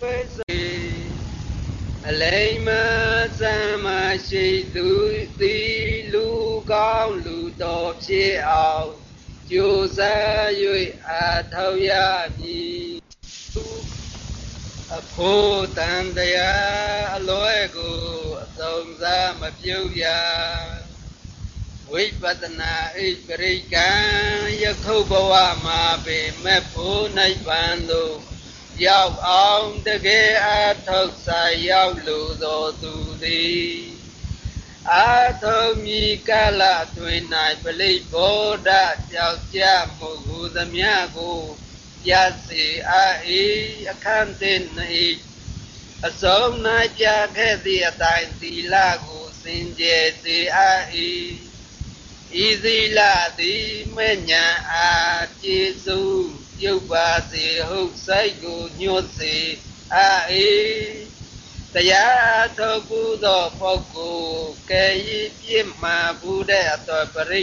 ပိစေအလိမ္မာသမ္မာရှိသူသည်လူကောင်းလူတော်ဖြစ်အောင်ကြိုးစား၍အထောက်ရမည်အဖို့တန်တရားအလွဲကိုအသုံးစားမပြုတ်ရဝိပဿနာဣပရိကံယခုဘဝမှာပေမဲ့ဖို့နိဗ္ဗာန်သို့ ရောက်အောင်တကယ်အထောက်ဆိုင်ရောက်လိုသောသူသည်အာထုံမိကလတွင်၌ပလိဗောဓကြောက်ကြမှုဟူသမျှကိုပြစေအာဤအခန့်တင်၏အစုံ၌ကြခဲ့သည့်အတိုင်းသီလကိုစင်ကြယ်စေအာဤဤသီလသည်မဲ့ညာအားကျေစု ပြုတ်ပါစေဟုတ်ဆိုင်ကိုညွတ်စေအာဤတရားထုတ်ဘူးသောပုဂ္ဂိုလ်ကဲ့ဤပြစ်မှာဘူးတဲ့အတော်ပရိ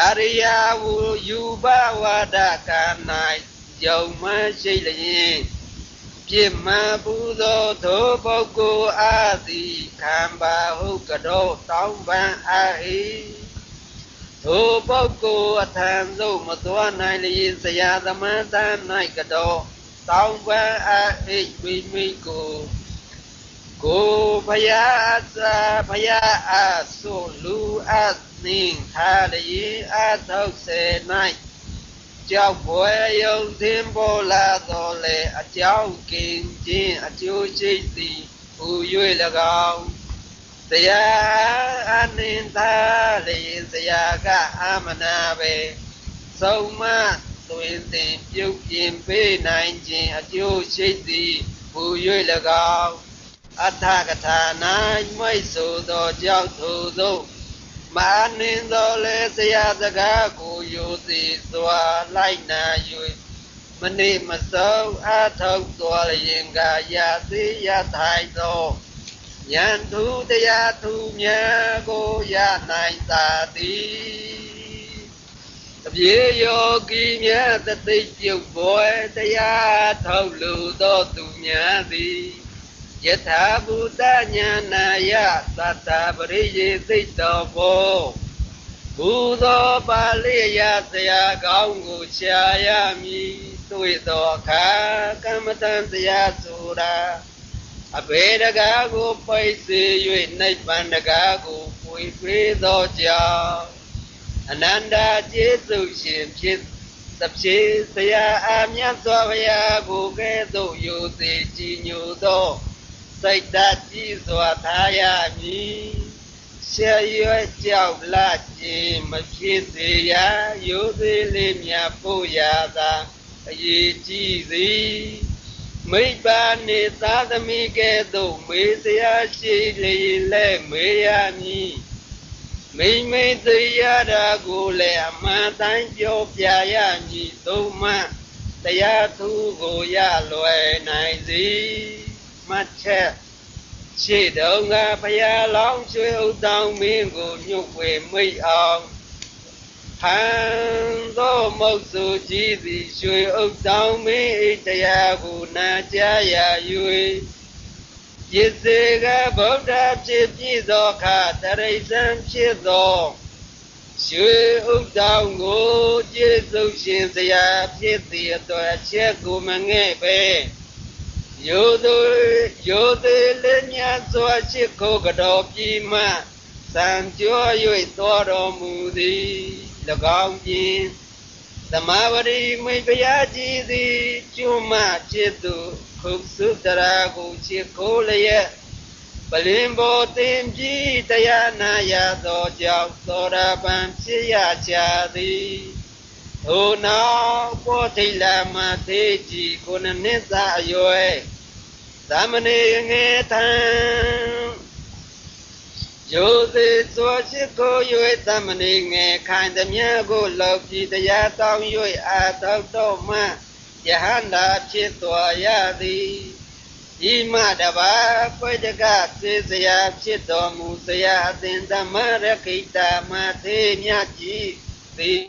အရိယာဝယူဘဝဒက၌ယုံမရှိလျင်ပြစ်မှာဘူးသောသောပုဂ္ဂိုလ်အာသည်ခံပါဟုတ်ကြောတောင်းပန်အာ၏ ထိုပုဂ္ဂိုလ်အထံသို့မသွားနိုင်လျင်ဆရာသမန်တန်၌ကတော့တောင်းပန်အအိတ်ဝိမိကိုကိုဖယားအစာဖယားအဆုလူအသင်ထားလျင်အထောက်စေ၌ကြောက်ပွဲယုံသင်ပေါ်လာတော်လေအကြောင်းကင်ခြင်းအကျိုးရှိသည်ဟူ၍၎င်းတရား အနိသာလေစရာကအမနာပဲဆုံးမသွင်သင်ပြုတ်ပြင်ပေးနိုင်ခြင်းအကျိုးရှိသည်ဟူ၍၎င်းအထကထာ၌မိတ်ဆိုသောကြောင့်ထိုသောမာနင်းသောလေစရာစကားကိုယိုသည်စွာလိုက်နာ၍မနေမဆုံးအထောက်တော်လျင်ကရာသိရထိုင်သော ဉာဏ်သူတရားသူမြတ်ကိုရနိုင်သာသည်တပြေယောဂီမြတ်တသိပြုတ်ပွဲတရားထောက်လူသောသူများသည်ယထာဘူတညာနာယသတ္တပရိယေသိတောဘောဘူသောပါဠိယဆရာကောင်းကိုရှားရမည်တွေ့သောအခါကမ္မတန်တရားဆိုတာ အဘေတကားကိုပိတ်စေ၍နိဗ္ဗာန်တကားကိုပွေပေးသောကြောင့်အနန္တကျေးဇူးရှင်ဖြစ်သဖြင့်ဆရာအမြတ်စွာဘုရားကိုကဲ့သို့ယူစေကြည်ညိုသောစိတ်ဓာတ်ကြီးစွာထားရမည်ရှေရွယ်ကြောက်လာခြင်းမဖြစ်စေရယူသေးလေးမြတ်ဖို့ရသာအရေးကြီးသည် မိဘနေသာသမီကဲ့သို့မေးစရာရှိလေလဲမေးရမည်မိမိသိရတာကိုလည်းအမှန်တိုင်းပြောပြရမည်သုံးမှတရားသူကိုရလွယ်နိုင်စေမှတ်ချက်ရှေ့တုန်းကဘုရားလောင်းရွှေဥတောင်းမင်းကိုညှုပ်ဝေမိတ်အောင် ဟန်သောမုတ်ဆိုကြီးသည်ရွှေဥတောင်းမင်းဣတရားကိုနာကြားရ၍ရစ်စေကဗုဒ္ဓဖြစ်ပြီးသောအခါတရိษံဖြစ်သောရွှေဥတောင်းကိုကျေးဇူးရှင်စရာဖြစ်သည့်အတွက်အချက်ကိုမငဲ့ပဲယောသူယောသေးလည်းမြတ်စွာရှိခိုးကတော်ပြီးမှစံကြော၍တော်တော်မူသည်၎ င်းဖြင့်သမဝရီမိဖုရားကြီးသည်ကျွမจิตသူခုစုတရာကိုချစ်ခိုးလျက်ပလင်ဘောတင်ပြီးတရားနာရသောကြောင့်သောရပန်ဖြစ်ရကြသည်ထိုနောက်ဘောဓိလာမသေးကြီးခုနှစ်သာအရွယ်သမဏေငယ်ထံ ယောသေးစွာရှိကို၍သမဏေငယ်ခိုင်သမျှကိုလောက်ပြီးတရားတောင်း၍အာတောတော့မှယဟန္တာဖြစ်တော်ရသည်ဤမတပါပိတကသေစရာဖြစ်တော်မူစရာအသင်သမရခိတမသေမြတ်ကြီးသည်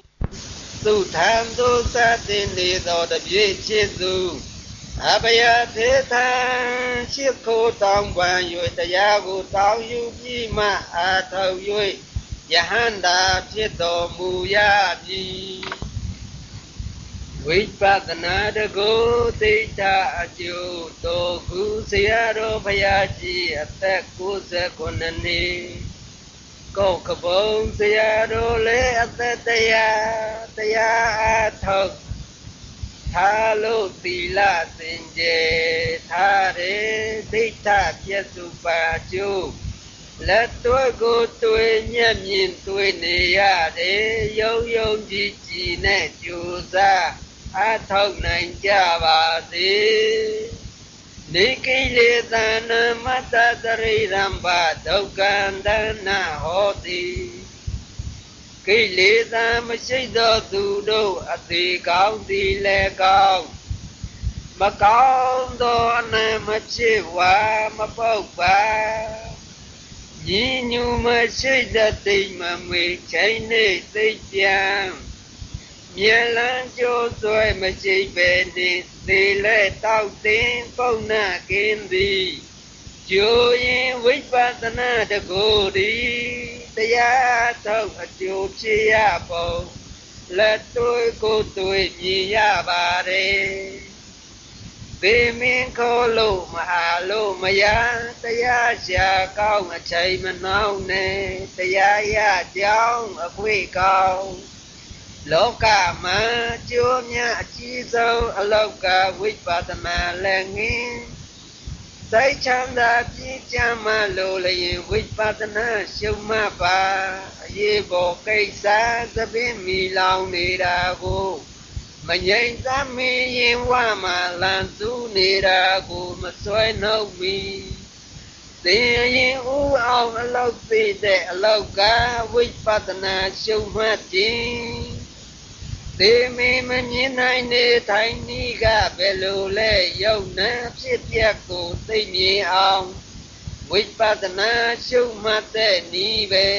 သူထံသို့သတ်တင်လေသောတပြည့်ချစ်သူ အဘယသေသံရှိခိုးတောင်းပန်၍တရားကိုတောင်းယူပြီးမှအာထောက်၍ယဟန္တာဖြစ်တော်မူရပြီဝိပဿနာတကိုသိတာအကျိုးတော်ခုဆရာတော်ဘုရားကြီးအသက်69နှစ်ကောက်ကပုံဆရာတော်လည်းအသက်တရားတရားအထောက် ထားလို့သီလစင်ကြယ်ထားတယ်ဒိဋ္ဌပြည့်စုံပါကျိုးလက်တွဲကိုတွေ့မျက်မြင်တွေ့နေရတယ်ယုံယုံကြည်ကြည်နဲ့ကြိုးစားအထောက်နိုင်ကြပါစေနေကိလေသာနမတ္တသရိရံပါဒုက္ကန္တနာဟောတိ ကိလေသာမရှိသောသူတို့အသေးကောင်းသည်လည်းကောင်းမကောင်းသောအနံမဖြစ်ဝါမပုတ်ပါညီညူမရှိတဲ့တိမ်မမွေချိန်နေသိပြန်မြဲလန်းကြိုးဆွဲမရှိပဲနေသေးလဲတောက်တင်ပုံနာကင်းသည်ကျိုးရင်ဝိပဿနာတကိုယ်သည် တရားထုတ်အကျိုးဖြစ်ရပုံလက်တွေ့ကိုတွေ့မြင်ရပါတယ်ဘေမင်းခေါ်လို့မဟာလို့မရတရားရှာကောင်းအချိန်မနှောင်းနဲ့တရားရကြောင်းအခွေကောင်းလောကမှာကျိုးများအကြီးဆုံးအလောက်ကဝိပဿနာလည်းငင်း စိတ်ချမ်းသာပြည့်ချမ်းမှလို့လျင်ဝိပဿနာရှုမှတ်ပါအရေးပေါ်ကိစ္စသပင်မီလောင်နေတာကိုမငြိမ်သမီးရင်ဝမှလန်သူနေတာကိုမစွဲနှုတ်မီသင်ရင်ဥအောင်အလောက်သိတဲ့အလောက်ကဝိပဿနာရှုမှတ်ခြင်း သေမေမမြင်နိုင်နေထိုင်နီးကဘယ်လိုလဲယုံနာဖြစ်ပြက်ကိုသိမြင်အောင်ဝိပဿနာရှုမှတ်တဲ့နီးပဲ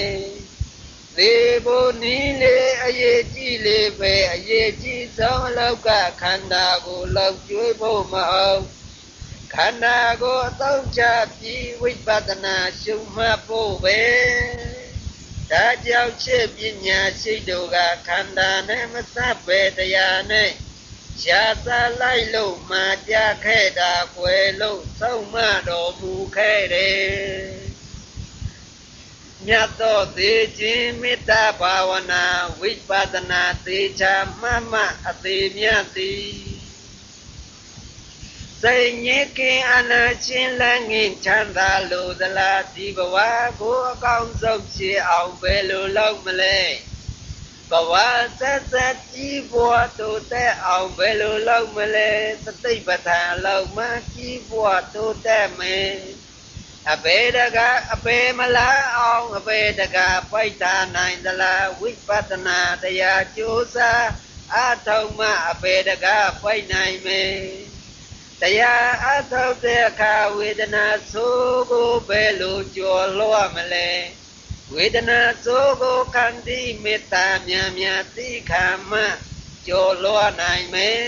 သေဖို့နီးလေအရေးကြီးလေပဲအရေးကြီးဆုံးအလောက်ကခန္ဓာကိုလောက်ကျွေးဖို့မအောင်ခန္ဓာကိုအသုံးချပြီးဝိပဿနာရှုမှတ်ဖို့ပဲ ဒါကြောင့်ချစ်ပညာရှိတို့ကခန္ဓာနဲ့မစပ်ပဲတရားနဲ့ရှားစားလိုက်လို့မှာကြခဲ့တာကွယ်လို့သုံးမတော်မူခဲ့တယ်မြတ်သောသေခြင်းမေတ္တာဘာဝနာဝိပဿနာသေချာမှတ်မှအသေးမြတ်သည် စိတ်ညစ်ခင်အနာချင်းလည်းငင်ချမ်းသာလို့သလားဒီဘဝကိုအကောင်းဆုံးဖြစ်အောင်ဘယ်လိုလုပ်မလဲဘဝဆက်ဆက်ကြီးဘဝတို့တဲ့အောင်ဘယ်လိုလုပ်မလဲသတိပဋ္ဌာန်လောက်မှကြီးဘဝတို့တဲ့မယ်အဘေဒကအပေမလားအောင်အပေဒကပိုက်တာနိုင်သလားဝိပဿနာတရားကြိုးစားအထောက်မှအပေဒကပိုက်နိုင်မယ် တရားအထောက်တဲ့အခါဝေဒနာဆိုးကိုဘယ်လိုကြော်လွှတ်မလဲဝေဒနာဆိုးကိုခန္တီမေတ္တာများများသိခံမှကြော်လွှတ်နိုင်မယ်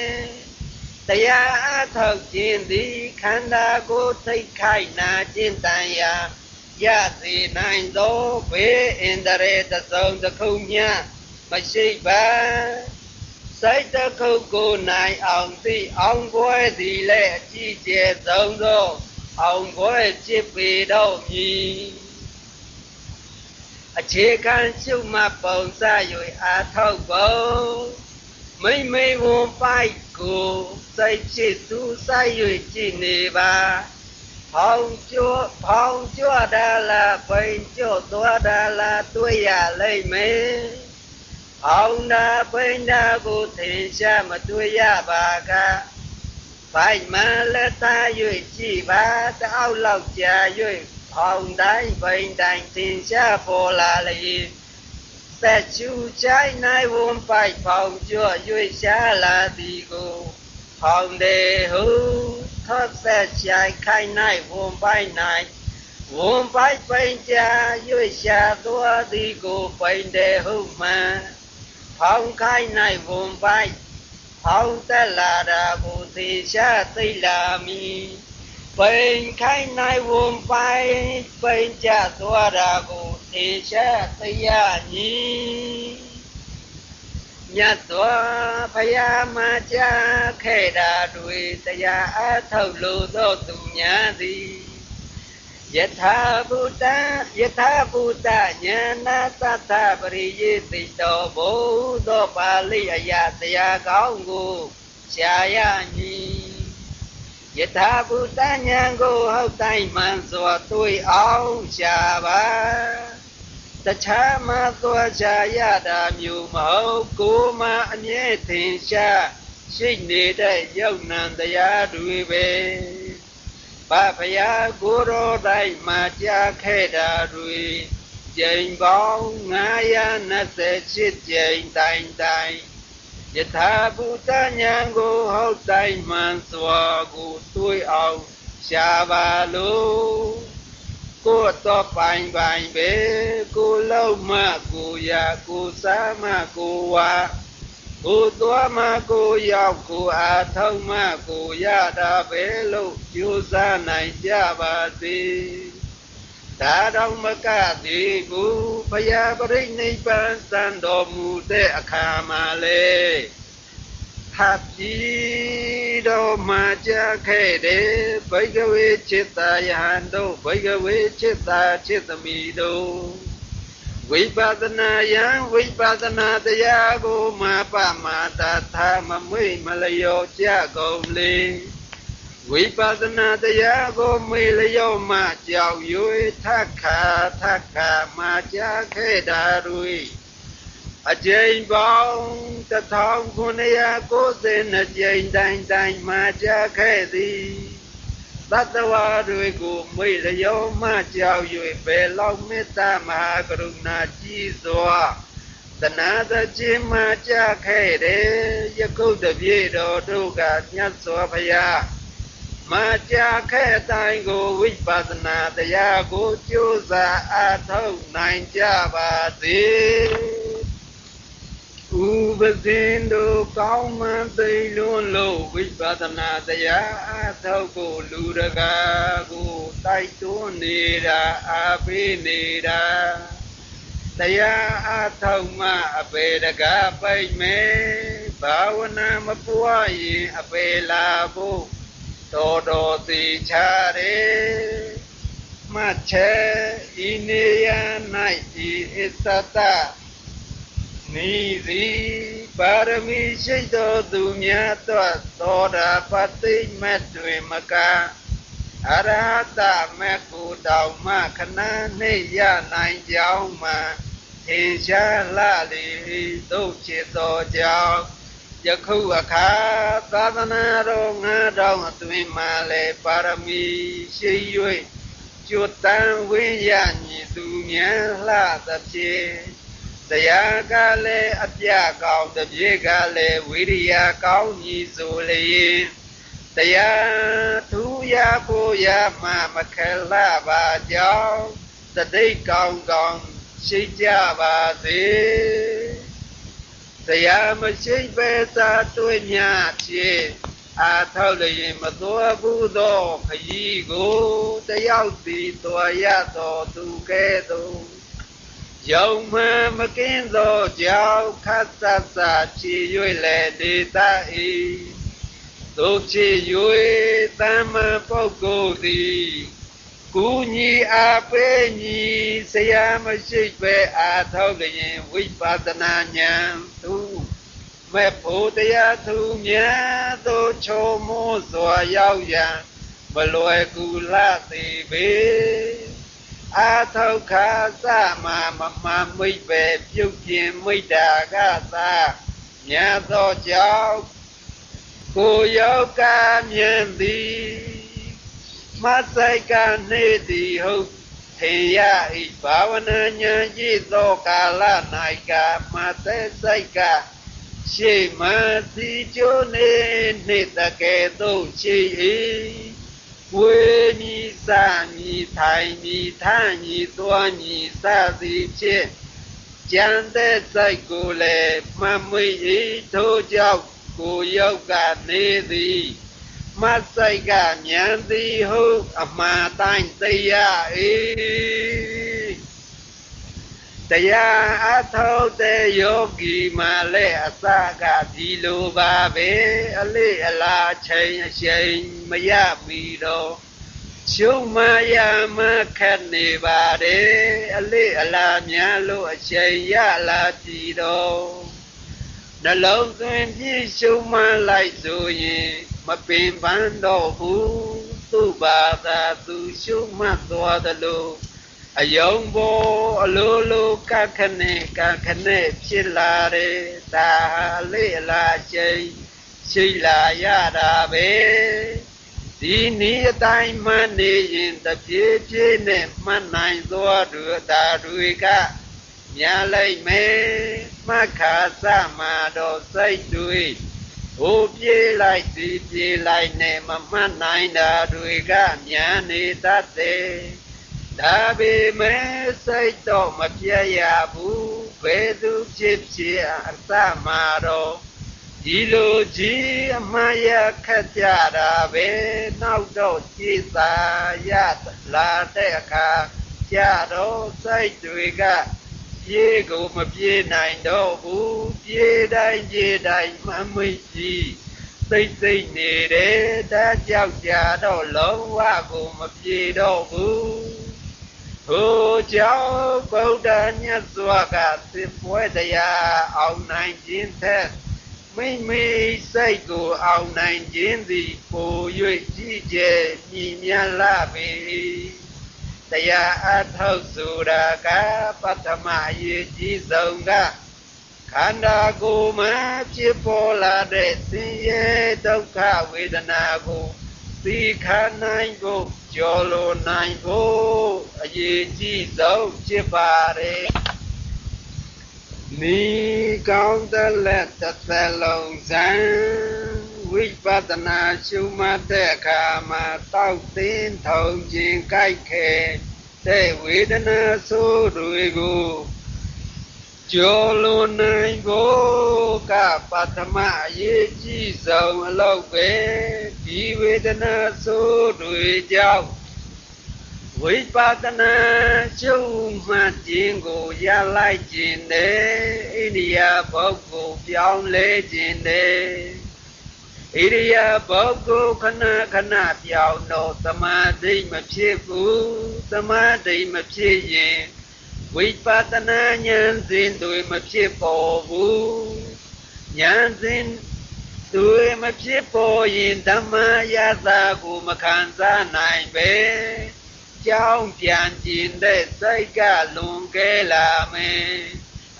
တရားအထောက်ခြင်းသည်ခန္ဓာကိုထိတ်ခိုက်နာခြင်းတန်ရာရစေနိုင်သောဘေးအန္တရာယ်တစုံတစ်ခုမျှမရှိပါ စိတ်တခုကိုနိုင်အောင်သိအောင်ပွဲသည်လည်းအကြည့်ကျဲဆုံးသောအောင်ပွဲจิตပေတော့မည်အခြေခံရှုမှတ်ပုံစ၍အာထောက်ပုံမိမ့်မိန်ဝန်ပိုက်ကိုစိတ်ချစ်သူဆိုင်၍ကြည်နေပါဖောင်းကျော်ဖောင်းကျော်ဒါလာပိန်ကျော်သွားဒါလာတွေ့ရလိမ့်မယ် အောင်နာပိန္ဒာကိုသင်ရှားမတွေ့ရပါကဘိုက်မှလက်သား၍ကြည်ပါတောက်လောက်ကြာ၍အောင်တိုင်းပိန်တိုင်းသင်ရှားပေါ်လာလေသက်ချူချိုင်းနိုင်ဝန်ပိုက်ဖောင်ကြော့၍ရှားလာသည်ကိုဖောင်တယ်ဟုသောသက်ချိုင်းခိုင်နိုင်ဝန်ပိုက်နိုင်ဝန်ပိုက်ပိန်ကြာ၍ရှားသွားသည်ကိုပိန်တယ်ဟုမှန် ဖောင်းခိုင်း၌ဝန်ပိုက်အောင်းတက်လာတာကိုသေရှာသိလာမီပိန်ခိုင်းနိုင်ဝန်ပိုင်ပိန်ကြသွားတာကိုသေရှာသိရညီမြတ်စွာဘုရားမှာကြားခဲ့တာတွေတရားအထုတ်လို့သောသူများသည် ယထာဘုဒ္ဓယထာဘုဒ္ဓဉာဏသတ္တပရိယေသိတောဘုသောပါဠိအယတရားကောင်းကိုရှားရမည်ယထာဘုဒ္ဓဉာဏ်ကိုဟုတ်တိုင်းမှန်စွာတွေ့အောင်ရှားပါတခြားမှသွားချရတာမျိုးမဟုတ်ကိုမှအမြဲထင်ရှားရှိနေတဲ့ယုံနံတရားတွေပဲ ဗဖယာကိုရောတိုင်းမှာကြားခဲ့တာတွေကျိန်ပေါင်း928ကျိန်တိုင်းတိုင်းယထာဘုဒ္ဓဉာဏ်ကိုဟုတ်တိုင်းမှန်စွာကိုတွေးအောင်ရှားပါလို့ကိုတော့ပိုင်ပိုင်ပဲကိုလုံးမကိုရကိုစားမကိုဝါ ကိုသွားမကိုရောက်ကိုအားထုတ်မကိုရတာပဲလို့ကြိုးစားနိုင်ကြပါစေဒါတော့မကသေးဘူးဘုရားပြိဋိဘံစံတော်မူတဲ့အခါမှာလေဟပ်ပြီးတော့မှကြခဲ့တယ်ဘိကဝေจิตตယဟန်တို့ဘိကဝေจิตတာจิตသမီးတို့ ဝိပဿနာယံဝိပဿနာတရားကိုမပမာတသာမမွေမလျောကြကုန်လေဝိပဿနာတရားကိုမေလျောမှကြောက်ရွေထခါထခါမှာကြားခဲ့တာတွေအကျိန်ပေါင်း1992ကျိန်တိုင်းတိုင်းမှာကြားခဲ့သည် သတ္တဝါတွေကိုမွေလျောမှကြောက်၍ဘယ်လောက်မေတ္တာမဟာကရုဏာကြီးစွာတနာတခြင်းမှကြခဲ့တယ်ယခုတပြေတော်တို့ကမြတ်စွာဘုရားမာကြာခဲ့တိုင်းကိုဝိပဿနာတရားကိုကြိုးစားအားထုတ်နိုင်ကြပါစေ ဥပဇင်းတို့ကောင်းမှန်သိလွန်းလို့ဝိပဿနာတရားအထောက်ကိုလူတကာကိုတိုက်တွန်းနေတာအပေးနေတာတရားအထောက်မှအပေတကာပိတ်မယ်ဘာဝနာမပွားရင်အပေလာဖို့တော်တော်သိချတယ်မှတ်ချက်ဤနေရ၌ဤအစ္စတ နိသည်ပါရမီရှိသောသူများသောသောတာပတိမတ်တွင်မကအရဟတမေကုတောင်မှခဏနှိရနိုင်ကြောင်းမှသင်ရှားလာလေသို့ချစ်သောကြောင့်ယခုအခါသာသနာတော်ငါတော်အတွင်မှလည်းပါရမီရှိ၍ကျွတ်တန်ဝိညာဉ်သူများလှသဖြင့် တရားကလည်းအပြကောင်းတပြေကလည်းဝိရိယကောင်းကြီးဆိုလျင်တရားထူရဖို့ရမှမခက်လာပါကြောင်းတတိတ်ကောင်းကောင်းရှိကြပါစေတရားမရှိပဲသာတွေ့မြဖြင့်အာထောက်လျင်မတော်ဘူးသောခရီးကိုတယောက်စီတော်ရတော်သူကဲ့သို့ ယုံမှမကင်းသောကြောင့်ခတ်သတ်သာချီ၍လည်းဒေတာဤသို့ချီ၍တမ္မပုဂ္ဂိုလ်သည်ကူညီအားပေးညီဆရာမရှိပဲအားထုတ်လျင်ဝိပဿနာဉာဏ်သူမဲ့ဖို့တရားသူများသို့ချုံမိုးစွာရောက်ရန်မလွယ်ကူလာသည်ပေ အာထောက်ခါသမမမမိတ်ပဲပြုတ်ပြင်းမိတ်တာကသာညာသောကြောင့်ကိုယောက်ကမြင်သည်မဆိုင်ကနေသည်ဟုတ်ထေရဤဘာဝနာဉာဏ်ကြည်သောကာလ၌ကမသက်ဆိုင်ကရှေမတိကျိုးနေနှင့်တကယ်သို့ရှိ၏ ဝေမီစာမီထိုင်မီထမီသွားမီစသည်ဖြင့်ကြံတဲ့စိတ်ကိုလည်းမမွေဤထိုကြောင့်ကိုရောက်ကနေသည်မတ်စိတ်ကဉာဏ်သည်ဟု တ်အမှားတိုင်းသိရ၏တရားအထောက်တဲ့ယောဂီမှလည်းအစကဒီလိုပါပဲအလေးအလားချိန်အချိန်မရမီတော့ရှုံမရမခက်နေပါတယ်အလေးအလားများလို့အချိန်ရလာကြည်တော့နှလုံးသွင်းပြည့်ရှုံမလိုက်ဆိုရင်မပင်ပန်းတော့ဘူးသူ့ဘာသာသူရှုမှတ်သွားသလို အယုံဘောအလိုလိုကခနဲ့ကခနဲ့ဖြစ်လာတယ်ဒါလေးအလားချိန်ရှိလာရတာပဲဒီနည်းအတိုင်းမှနေရင်တပြေးပြေးနဲ့မှတ်နိုင်သောသူသာတွေကညာလိုက်မယ်မခါစမှာတော့စိတ်တွေဟိုပြေးလိုက်ဒီပြေးလိုက်နဲ့မမှတ်နိုင်တာတွေကညာနေတတ်တယ် ဒါပေမဲ့စိတ်တော့မပြတ်ရဘူးဘယ်သူဖြစ်ဖြစ်အသမှာတော့ဒီလိုကြီးအမှန်ရခက်ကြတာပဲနောက်တော့ကြည်သာရလာတဲ့အခါကြတော့စိတ်တွေကပြေးကိုမပြေးနိုင်တော့ဘူးပြေးတိုင်းပြေးတိုင်းမမိတ်ကြီးသိသိနေတယ်ဒါကြောက်ကြတော့လုံးဝကိုမပြေတော့ဘူး ဟိုကြောင့်ဗုဒ္ဓမြတ်စွာကသစ်ပွဲတရားအောင်နိုင်ခြင်းထက်မိမိစိတ်ကိုအောင်နိုင်ခြင်းသည်ပို၍ကြီးကျယ်ညီမြတ်လာပေတရားအထောက်ဆိုတာကပထမအရေးကြီးဆုံးကခန္ဓာကိုယ်မှာဖြစ်ပေါ်လာတဲ့ဆင်းရဲဒုက္ခဝေဒနာကို သိခနိုင်ဖို့ကျော်လွန်နိုင်ဖို့အရေးကြီးဆုံးဖြစ်ပါတယ်နီကောင်းတဲ့လက်တစ်သက်လုံးစံဝိပဿနာရှုမှတ်တဲ့အခါမှာတောက်သိင်းထုံခြင်းကြိုက်ခဲတဲ့ဝေဒနာဆိုးတွေကို ကျော်လွန်နိုင်ဖို့ကပထမအရေးကြီးဆုံးအလုပ်ပဲဒီဝေဒနာဆိုးတွေကြောင့်ဝိပဿနာကျုံမှတ်ခြင်းကိုရလိုက်ခြင်းနဲ့အိန္ဒိယပုဂ္ဂိုလ်ပြောင်းလဲခြင်းနဲ့ဣရိယာပုဂ္ဂိုလ်ခဏခဏပြောင်းတော့သမာဓိမဖြစ်ဘူးသမာဓိမဖြစ်ရင် ဝိပဿနာဉာဏ်စဉ်တွေမဖြစ်ပေါ်ဘူးဉာဏ်စဉ်တွေမဖြစ်ပေါ်ရင်ဓမ္မယတာကိုမခံစားနိုင်ပဲကြောင်းပြန်ကျင်တဲ့စိတ်ကလွန်ကဲလာမယ်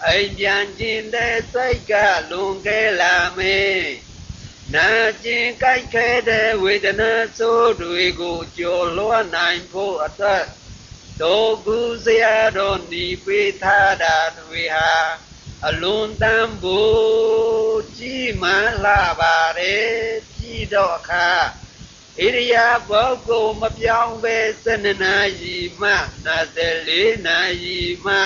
အိမ်ပြန်ကျင်တဲ့စိတ်ကလွန်ကဲလာမယ်နာကျင်ကြိုက်ခဲတဲ့ဝေဒနာဆိုးတွေကိုကျော်လွှတ်နိုင်ဖို့အတွက် တောကုစရာတော်ဤပေးထားတာတွေဟာအလွန်တန်ဖို့ကြီးမားလာပါတယ်ကြီးတော့အခါဣရိယာပုဂ္ဂိုလ်မပြောင်းပဲ7နာရီမှ24နာရီမှ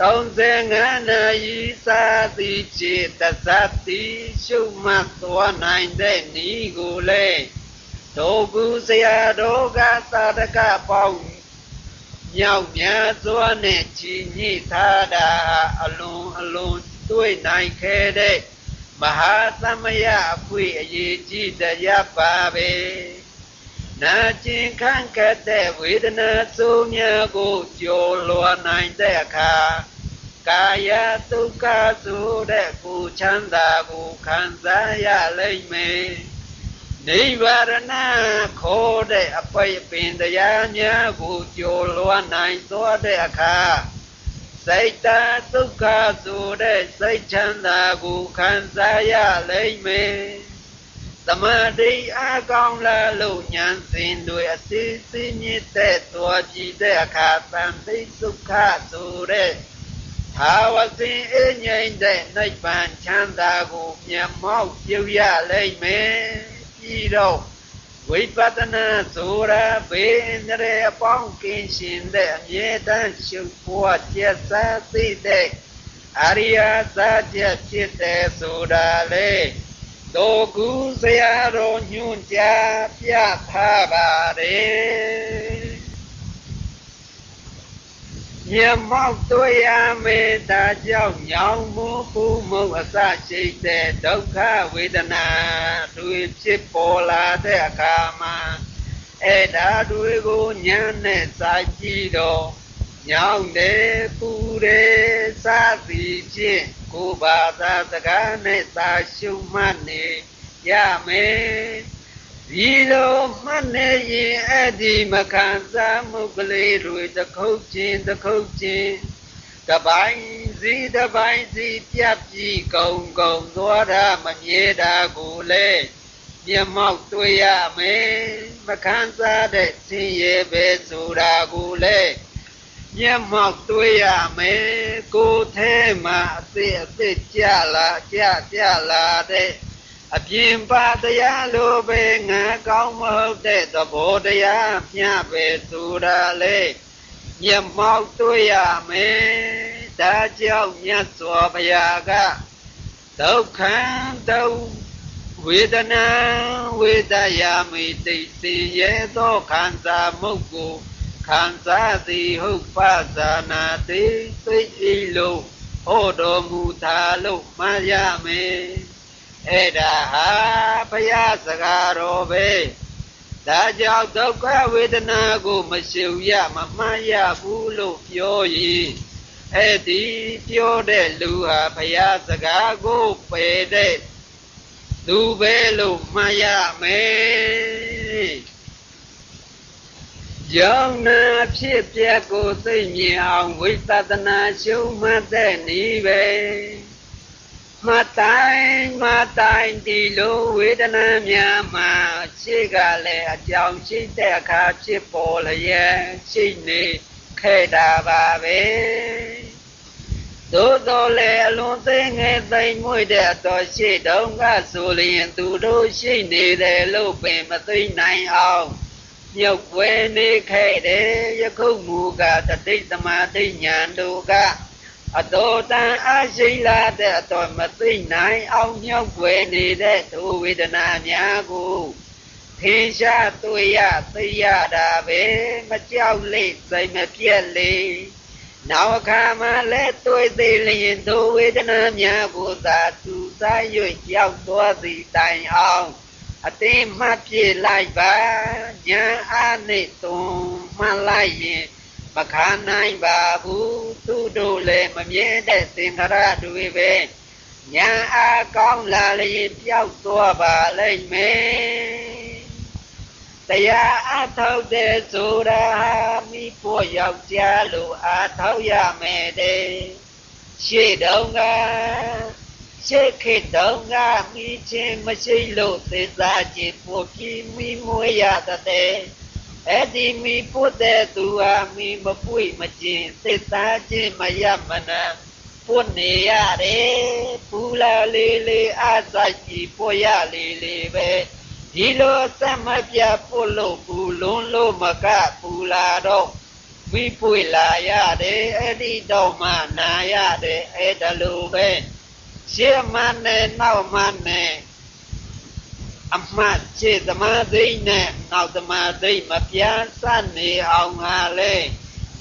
35နာရီစာတိခြေတသတိရှုမှတ်သွားနိုင်တဲ့ဤကိုလည်း ဒုကုဆရာတော်ကသာတကပေါင်းမြောက်များစွာနဲ့ချီညှိထားတာအလွန်အလွန်တွေ့နိုင်ခဲ့တဲ့မဟာသမယအဖွေအရေးကြီးတရားပါပဲနာကျင်ခံခဲ့တဲ့ဝေဒနာဆိုးများကိုကျော်လွှာနိုင်တဲ့အခါကာယဒုက္ခဆိုတဲ့ကိုချမ်းသာကိုခံစားရလိမ့်မယ် နိဗ္ဗာန်ခေါ်တဲ့အပိပင်တရားများကိုကျော်လွှာနိုင်သောတဲ့အခါစိတ်တဒုက္ခဆိုတဲ့စိတ်ချမ်းသာကိုခံစားရလိမ့်မယ်သမာဓိအကောင်းလာလို့ဉာဏ်စဉ်တွေအစီအစဉ်မြင့်တဲ့တော်ကြည့်တဲ့အခါတန်သိဒုက္ခဆိုတဲ့ဟာဝစဉ်အငြိမ့်တဲ့နိဗ္ဗာန်ချမ်းသာကိုမျက်မှောက်ပြုရလိမ့်မယ် ပြီးတော့ဝိပဿနာဆိုတာဘေးအန္တရာယ်အပေါင်းကင်းရှင်တဲ့အမြဲတမ်းရှုပ်ပွားကျက်စားသိတဲ့အရိယာစာချက်ဖြစ်တယ်ဆိုတာလေတော်ကူဆရာတော်ညွှန်ကြားပြထားပါတယ် မြတ်မောက်တွေ့ရမေတ္တာကြောင့်ညောင်းမှုပူမှုအစရှိတဲ့ဒုက္ခဝေဒနာတွေဖြစ်ပေါ်လာတဲ့အခါမှာအဲ့ဒါတွေကိုဉာဏ်နဲ့စာကြည့်တော့ညောင်းတယ်ပူတယ်စသည်ဖြင့်ကိုယ်ဘာသာစကားနဲ့သာရှုမှတ်နေရမယ် ဒီလိုမှတ်နေရင်အဲ့ဒီမခံစားမှုကလေးတွေတစ်ခုချင်းတစ်ခုချင်းတပိုင်းစီတပိုင်းစီပြတ်ပြီးကုံကုံသွားတာမမြဲတာကိုလေမျက်မှောက်တွေ့ရမယ်မခံစားတဲ့ဆင်းရဲပဲဆိုတာကိုလေမျက်မှောက်တွေ့ရမယ်ကိုယ်ထဲမှာအစ်အစ်ကြလာကြကြလာတဲ့ အပြင်ပါတရားလိုပဲငါကောင်းမဟုတ်တဲ့သဘောတရားမျှပဲဆိုတာလေမျက်မှောက်တွေ့ရမယ်ဒါကြောင့်မြတ်စွာဘုရားကဒုက္ခံဒုဝေဒနာဝေဒယာမိတိစေရဲ့သောခံစားမှုကိုခံစားသည်ဟုတ်ပါဇာနာတိသိဤလို့ဟောတော်မူသာလို့မှတ်ရမယ် အဲ့ဒါဟာဘုရားစကားတော်ပဲဒါကြောင့်ဒုက္ခဝေဒနာကို မရှုရမမှန်ရဘူးလို့ပြောရင်အဲ့ဒီပြောတဲ့လူဟာဘုရားစကားကိုပယ်တဲ့သူပဲလို့မှန်ရမယ်ယောင်နာဖြစ်ပြကိုသိမြင်အောင်ဝိပဿနာရှုမှတ်တဲ့နည်းပဲ မတိုင်းမတိုင်းဒီလိုဝေဒနာများမှာရှိကလည်းအကြောင်းရှိတဲ့အခါဖြစ်ပေါ်လျက်ရှိနေခဲ့တာပါပဲသို့တော်လည်းအလွန်သိငယ်သိမ်မွေ့တဲ့အတော်ရှိတုံးကဆိုလျင်သူတို့ရှိနေတယ်လို့ပင်မသိနိုင်အောင်မြုပ်ွယ်နေခဲ့တယ်ယခုမူကားတတိသမာဓိညာတို့က အတော်တန်အရှိလာတဲ့အတော်မသိနိုင်အောင်မြောက်ွယ်နေတဲ့ဒုဝေဒနာများကိုထင်ရှားတွေ့ရသိရတာပဲမကြောက်လေစိတ်မပြက်လေနောက်အခါမှလည်းတွေ့သေးလျင်ဒုဝေဒနာများကိုသာသူစား၍ကြောက်သွားသည်တိုင်အောင်အသိမှပြေလိုက်ပါညာအားနှင့်သွန်မှလိုက်ရင် မခံနိုင်ပါဘူးသူတို့လည်းမမြဲတဲ့သင်္ခါရတွေပဲညာအားကောင်းလာလျင်ပျောက်သွားပါလိမ့်မယ်တရားအထောက်တဲ့ဆိုတာဟာမိဖို့ယောက်ျားလိုအထောက်ရမယ်တဲ့ရှေ့တုန်းကရှေ့ခေတ်တုန်းကမိချင်းမရှိလို့သေစားခြင်းပို့ပြီးမိမွေးရတဲ့ အဲ့ဒီမိပုတဲ့သူဟာမိမပွေမကျင်သစ္စာချင်းမရမနာပွနေရတယ်ပူလာလေးလေးအစာကြီးပွရလေးလေးပဲဒီလိုစမပြပွလို့ပူလွန်းလို့မကပူလာတော့မိပွေလာရတယ်အဲ့ဒီတော့မှနာရတယ်အဲ့ဒါလိုပဲရှေ့မှနဲ့နောက်မှနဲ့ အမှတ်ခြေသမာဓိနဲ့နောက်သမာဓိမပြတ်စနေအောင်ငါလဲ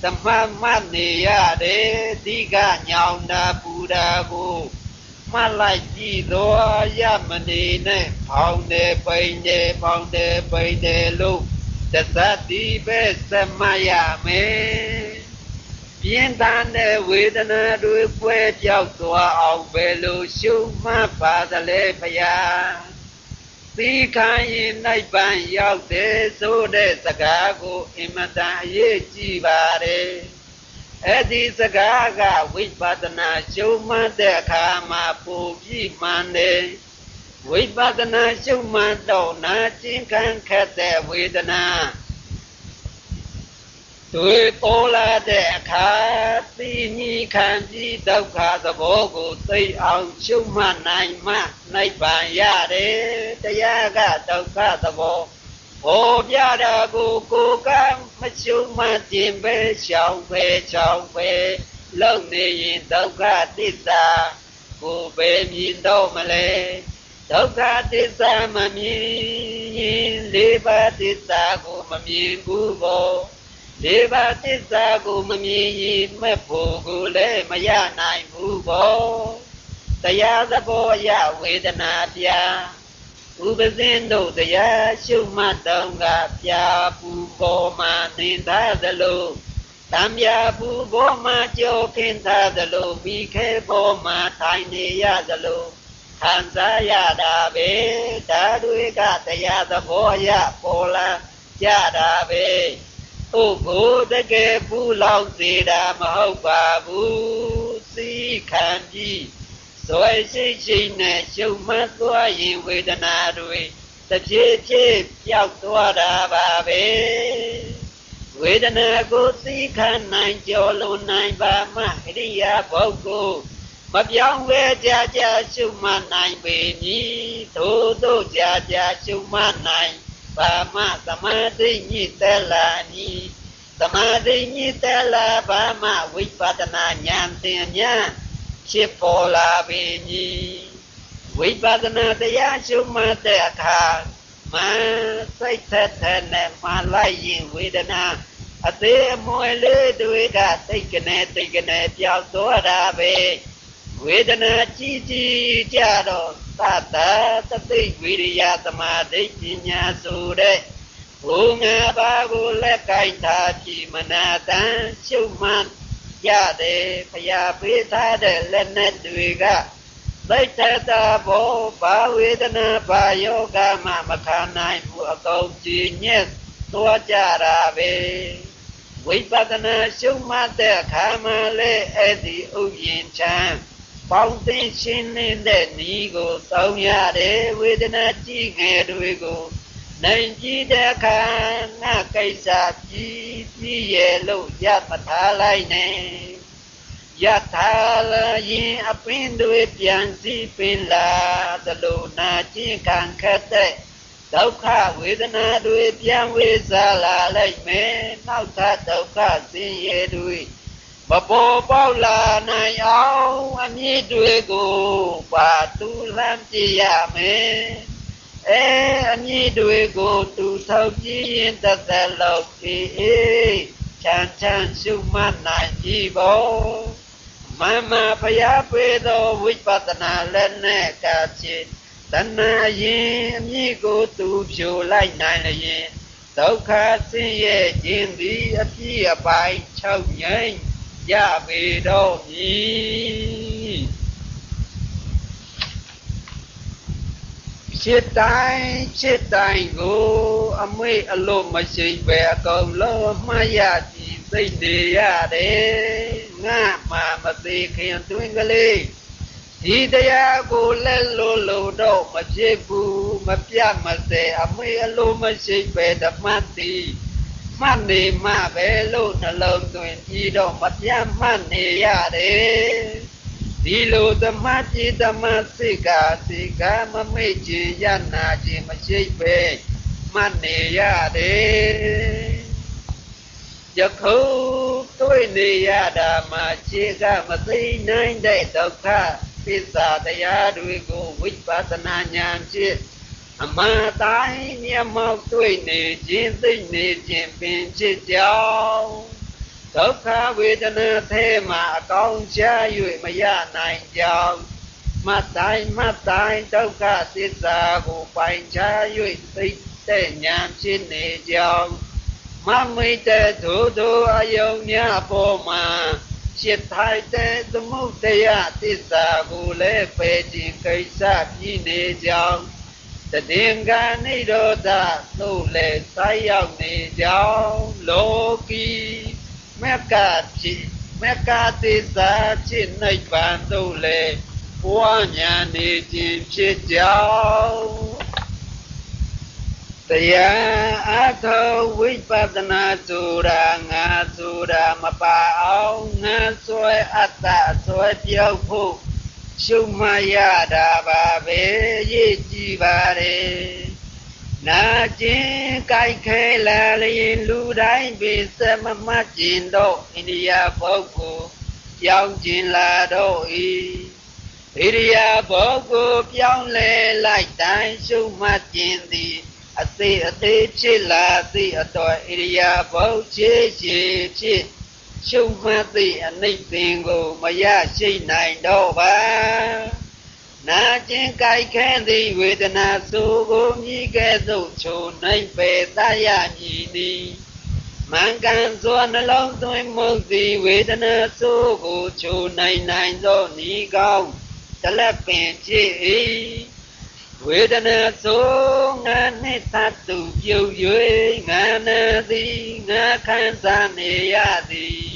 သမမတ်နေရတယ်ဒီကညောင်တာပူတာကိုမှတ်လိုက်ကြည့်တော့ရမနေနဲ့ဖောင်းတယ်ပိန်တယ်ဖောင်းတယ်ပိန်တယ်လို့တသတိပဲစမရမယ်ပြင်းထန်တဲ့ဝေဒနာတွေပွဲပြောက်သွားအောင်ဘယ်လိုရှုမှတ်ပါသလဲဖရာ သီခံရင်နိုင်ပန်ရောက်တယ်ဆိုတဲ့စကားကိုအင်မတန်အရေးကြီးပါတယ်အဲ့ဒီစကားကဝိပဿနာရှုမှတ်တဲ့အခါမှာပိုပြီးမှန်တယ်ဝိပဿနာရှုမှတ်တော့နာကျင်ခံခက်တဲ့ဝေဒနာ တွေ့ပေါ်လာတဲ့အခါသိညီခံပြီးဒုက္ခသဘောကိုသိအောင်ရှုမှတ်နိုင်မှနိဗ္ဗာန်ရတယ်တရားကဒုက္ခသဘောဟောပြတာကိုကိုကမရှုမှတ်ခြင်းပဲရှောင်ပဲချောင်ပဲလုံနေရင်ဒုက္ခသစ္စာကိုပဲမြင်တော့မလဲဒုက္ခသစ္စာမမြင်ရင်လေးပါးသစ္စာကိုမမြင်ဘူးဘော လေးပါးသစ္စာကိုမမြင်ရင်မဲ့ဖို့ကိုလည်းမရနိုင်ဘူးဘောတရားသဘောရဝေဒနာပြဥပဇင်းတို့တရားရှုမှတ်တော်ကပြပူပေါ်မှာသင်သားသလိုတံမြဘူးဘောမှာကြောခင်သားသလိုမိခဲဘောမှာထိုင်နေရသလိုခံစားရတာပဲဒါတွေကတရားသဘောရပေါ်လာကြတာပဲ ဥပ္ပိုလ်တကယ်ပူလောင်စေတာမဟုတ်ပါဘူးစီခံပြီးဇွဲရှိရှိနဲ့ရှုံမှတ်သွားရင်ဝေဒနာတွေတဖြည်းဖြည်းပျောက်သွားတာပါပဲဝေဒနာကိုသိခံနိုင်ကြော်လွန်နိုင်ပါမှဣရိယာပုဂ္ဂိုလ်မပြောင်းလဲကြကြရှုမှတ်နိုင်ပေမည်သို့သို့ကြကြရှုမှတ်နိုင် ပါမှသမာဓိညစ်သက်လာမည်သမာဓိညစ်သက်လာပါမှဝိပဿနာဉာဏ်သင်ဉာဏ်ဖြစ်ပေါ်လာပေမည်ဝိပဿနာတရားရှုမှတ်တဲ့အခါမစိတ်သက်သက်နဲ့မှလိုက်ရင်ဝေဒနာအသေးအမွယ်လေးတွေကသိတ်ကနေသိတ်ကနေပြောက်သွားတာပဲ ဝေဒနာကြီးကြီးကြတော့သတ္တတသိဝိရိယသမာဓိပညာဆိုတဲ့ဘုံငါးပါးကိုလက်ကင်ထားပြီးမနာတန်ရှုမှတ်ရတယ်ဖရာပေးထားတဲ့လက်နဲ့တွေကသိတ္တတာဘောဘာဝေဒနာဘာယောဂမှမခံနိုင်ဘူးအကုန်ကြည်ညက်သွားကြတာပဲဝိပဿနာရှုမှတ်တဲ့အခါမှာလေအဲ့ဒီဥယျင်ချမ်း ပေါင်းသိရှင်းနေတဲ့ဤကိုတောင်းရတယ်ဝေဒနာကြည့်ငယ်တွေကိုနိုင်ကြည့်တဲ့အခါငါကိစ္စကြည့်ကြည့်ရဲ့လို့ရမထားလိုက်နဲ့ယထာလရင်အပင်တွေပြန်စီပင်လာသလိုနာကျင်ခံခက်တဲ့ဒုက္ခဝေဒနာတွေပြန်ဝေစားလာလိုက်မယ်နောက်ထပ်ဒုက္ခဆင်းရဲတွေ မပေါ်ပေါက်လာနိုင်အောင်အမြင့်တွေကိုပါတူလမ်းပြရမယ်အဲအမြင့်တွေကိုတူထောက်ကြည့်ရင်တသက်လုံးအေးအေးချမ်းချမ်းရှုမှတ်နိုင်ကြည်ဖို့မမဖယားပေသောဝိပဿနာလက်နဲ့ကချစ်တဏှာရင်အမြင့်ကိုသူဖြိုလိုက်နိုင်လျင်ဒုက္ခဆင်းရဲခြင်းသည်အပြည့်အပိုင်းချုပ်ငိမ့် ကြပေတော့မည်ဖြစ်တိုင်းဖြစ်တိုင်းကို အမွေအလို့မရှိပဲအကုန်လုံးမှတ်ရကြည်စိတ်တွေရတယ်ငါမှမသေးခင်တွင်ကလေးဒီတရားကိုလက်လို့လို့တော့မဖြစ်ဘူးမပြတ်မစဲအမွေအလို့မရှိပဲဓမ္မတိ မှတ်နေမှပဲလို့နှလုံးသွင်းပြီးတော့မပြတ်မှတ်နေရတယ်ဒီလိုသမတိသမစိကစိကမမိတ်ခြင်းယနာခြင်းမရှိပဲမှတ်နေရတယ်ယခုတွေ့နေရတာမှာခြေကမသိနိုင်တဲ့ဒုက္ခသစ္စာတရားတွေကိုဝိပဿနာဉာဏ်ဖြင့် အမှန်တိုင်းမျက်မှောက်တွေ့နေခြင်းသိနေခြင်းပင်ဖြစ်ကြောင်းဒုက္ခဝေဒနာထဲမှာအကောင်းချ၍မရနိုင်ကြောင်းမတိုင်းမတိုင်းဒုက္ခသစ္စာကိုပိုင်ချ၍သိတဲ့ဉာဏ်ဖြစ်နေကြောင်းမမိတ်တဲ့သို့သောအယုံများပေါ်မှာဖြစ်ထိုက်တဲ့သမုဒ္ဒယသစ္စာကိုလည်းပယ်ခြင်းကိစ္စပြီးနေကြောင်း တည်ငါနိရောဓသို့လည်းဆိုက်ရောက်နေကြောင်းလောကီမကဖြစ်မကသစ္စာဖြစ်နိဗ္ဗာန်သို့လည်းပွားညာနေခြင်းဖြစ်ကြောင်းတရားအထောဝိပဿနာဆိုတာငါဆိုတာမပါအောင်ငါဆွဲအတ္တဆွဲပြောက်ဖို့ ရှုမှတ်ရတာပါပဲရေးကြည့်ပါလေနာကျင်ကြိုက်ခဲလာလျင်လူတိုင်းပိစမမကျင်တော့အိန္ဒိယပုဂ္ဂိုလ်ပြောင်းကျင်လာတော့၏ဣရိယာပုဂ္ဂိုလ်ပြောင်းလဲလိုက်တိုင်းရှုမှတ်ခြင်းသည်အသေးအသေးဖြစ်လာသည့်အတော်ဣရိယာပုချေချေဖြစ် ရှုမှတ်သည့်အနိစ္စင်ကိုမရရှိနိုင်တော့ပါနာကျင်ကြိုက်ခဲသည့်ဝေဒနာဆိုကိုမြည်ကဲ့သို့ချိုနိုင်ပေတရမည်နီမင်္ဂန်စွာနှလုံးသွင်းမှုသည်ဝေဒနာဆိုကိုချိုနိုင်နိုင်သောဤကောင်းတလက်ပင်ဖြစ်၏ဝေဒနာဆိုငါနှင့်သတ္တုပြုတ်၍ငါနာသည်ငါခံစားနေရသည်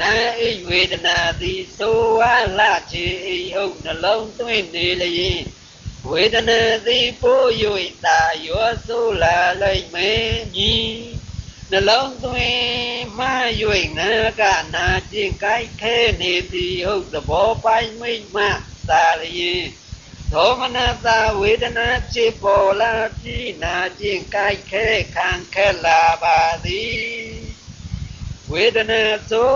ငါအိဝေဒနာသည်ဆိုဝါလှချေဟုတ်နှလုံးသွင်းနေလျင်ဝေဒနာသည်ပိုး၍သာရောဆိုးလာလိုက်မယ်ကြီးနှလုံးသွင်းမှ၍ငါကနာကျင်ကြိုက်ခဲနေသည်ဟုတ်သဘောပိုင်းမိတ်မှသာလျင်သောမနတာဝေဒနာဖြစ်ပေါ်လာပြီးနာကျင်ကြိုက်ခဲခံခဲလာပါသည် ဝေဒနာသော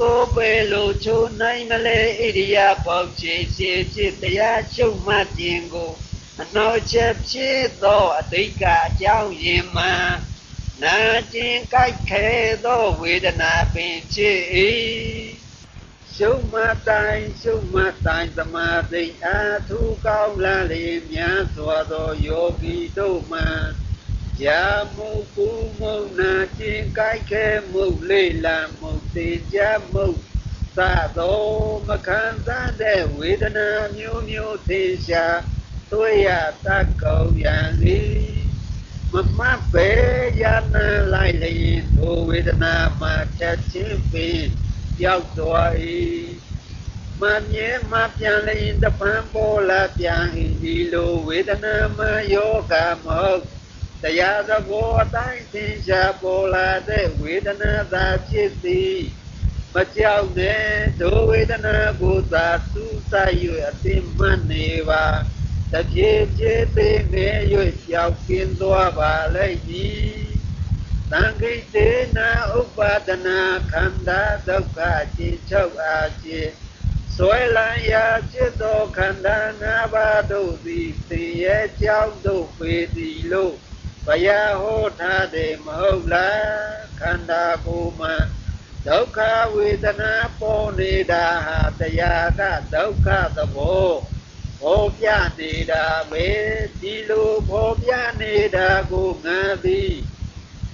ကိုပဲလို့ချိုနိုင်မလဲဣရိယာပေါချေဖြစ်ဖြစ်တရားချုပ်မှတ်ခြင်းကိုအနောက်ချက်ဖြစ်သောအတိတ်ကအကြောင်းရင်းမှာနာကျင်ကြိုက်ခဲသောဝေဒနာပင်ဖြစ်၏ရှုမှတ်တိုင်းရှုမှတ်တိုင်းသမာဓိအားထူကောင်းလာလေများစွာသောယောဂီတို့မှာ ယာမှုကူမုံနာခြင်းကြိုက်ခဲမှုလေးလာမှုသိကြမှုသသောမခံစားတဲ့ဝေဒနာမျိုးမျိုးသိရှာသွေရတတ်ကုန်ရန်သည်မမပဲရနာလိုက်လေသိုဝေဒနာမှာချက်ချင်းပင်ရောက်သွား၏မမြဲမပြန်လျင်တပံပေါ်လာပြန်၏ဒီလိုဝေဒနာမယောဂမဟုတ် တရားသဘောအတိုင်းသင်ရှားပေါ်လာတဲ့ဝေဒနာသာဖြစ်သည်မကြောက်နဲ့ဒုဝေဒနာကိုသာသူစား၍အသိမှန်နေပါတပြေပြေသိနေ၍ကြောက်ကင်းသွားပါလိမ့်မည်သံဃိတေနဥပါဒနာခန္ဓာဒုက္ခခြင်းချုပ်အားဖြင့်ဆွဲလန်းရာจิตတော်ခန္ဓာ၅ပါးတို့သည်သိရဲ့ကြောင့်တို့ပေသည်လို့ ဘယဟောထားတယ်မဟုတ်လားခန္ဓာကိုယ်မှာဒုက္ခဝေဒနာပေါ်နေတာဟာတရားကဒုက္ခသဘောပေါ်ပြနေတာပဲဒီလိုပေါ်ပြနေတာကိုငါသည်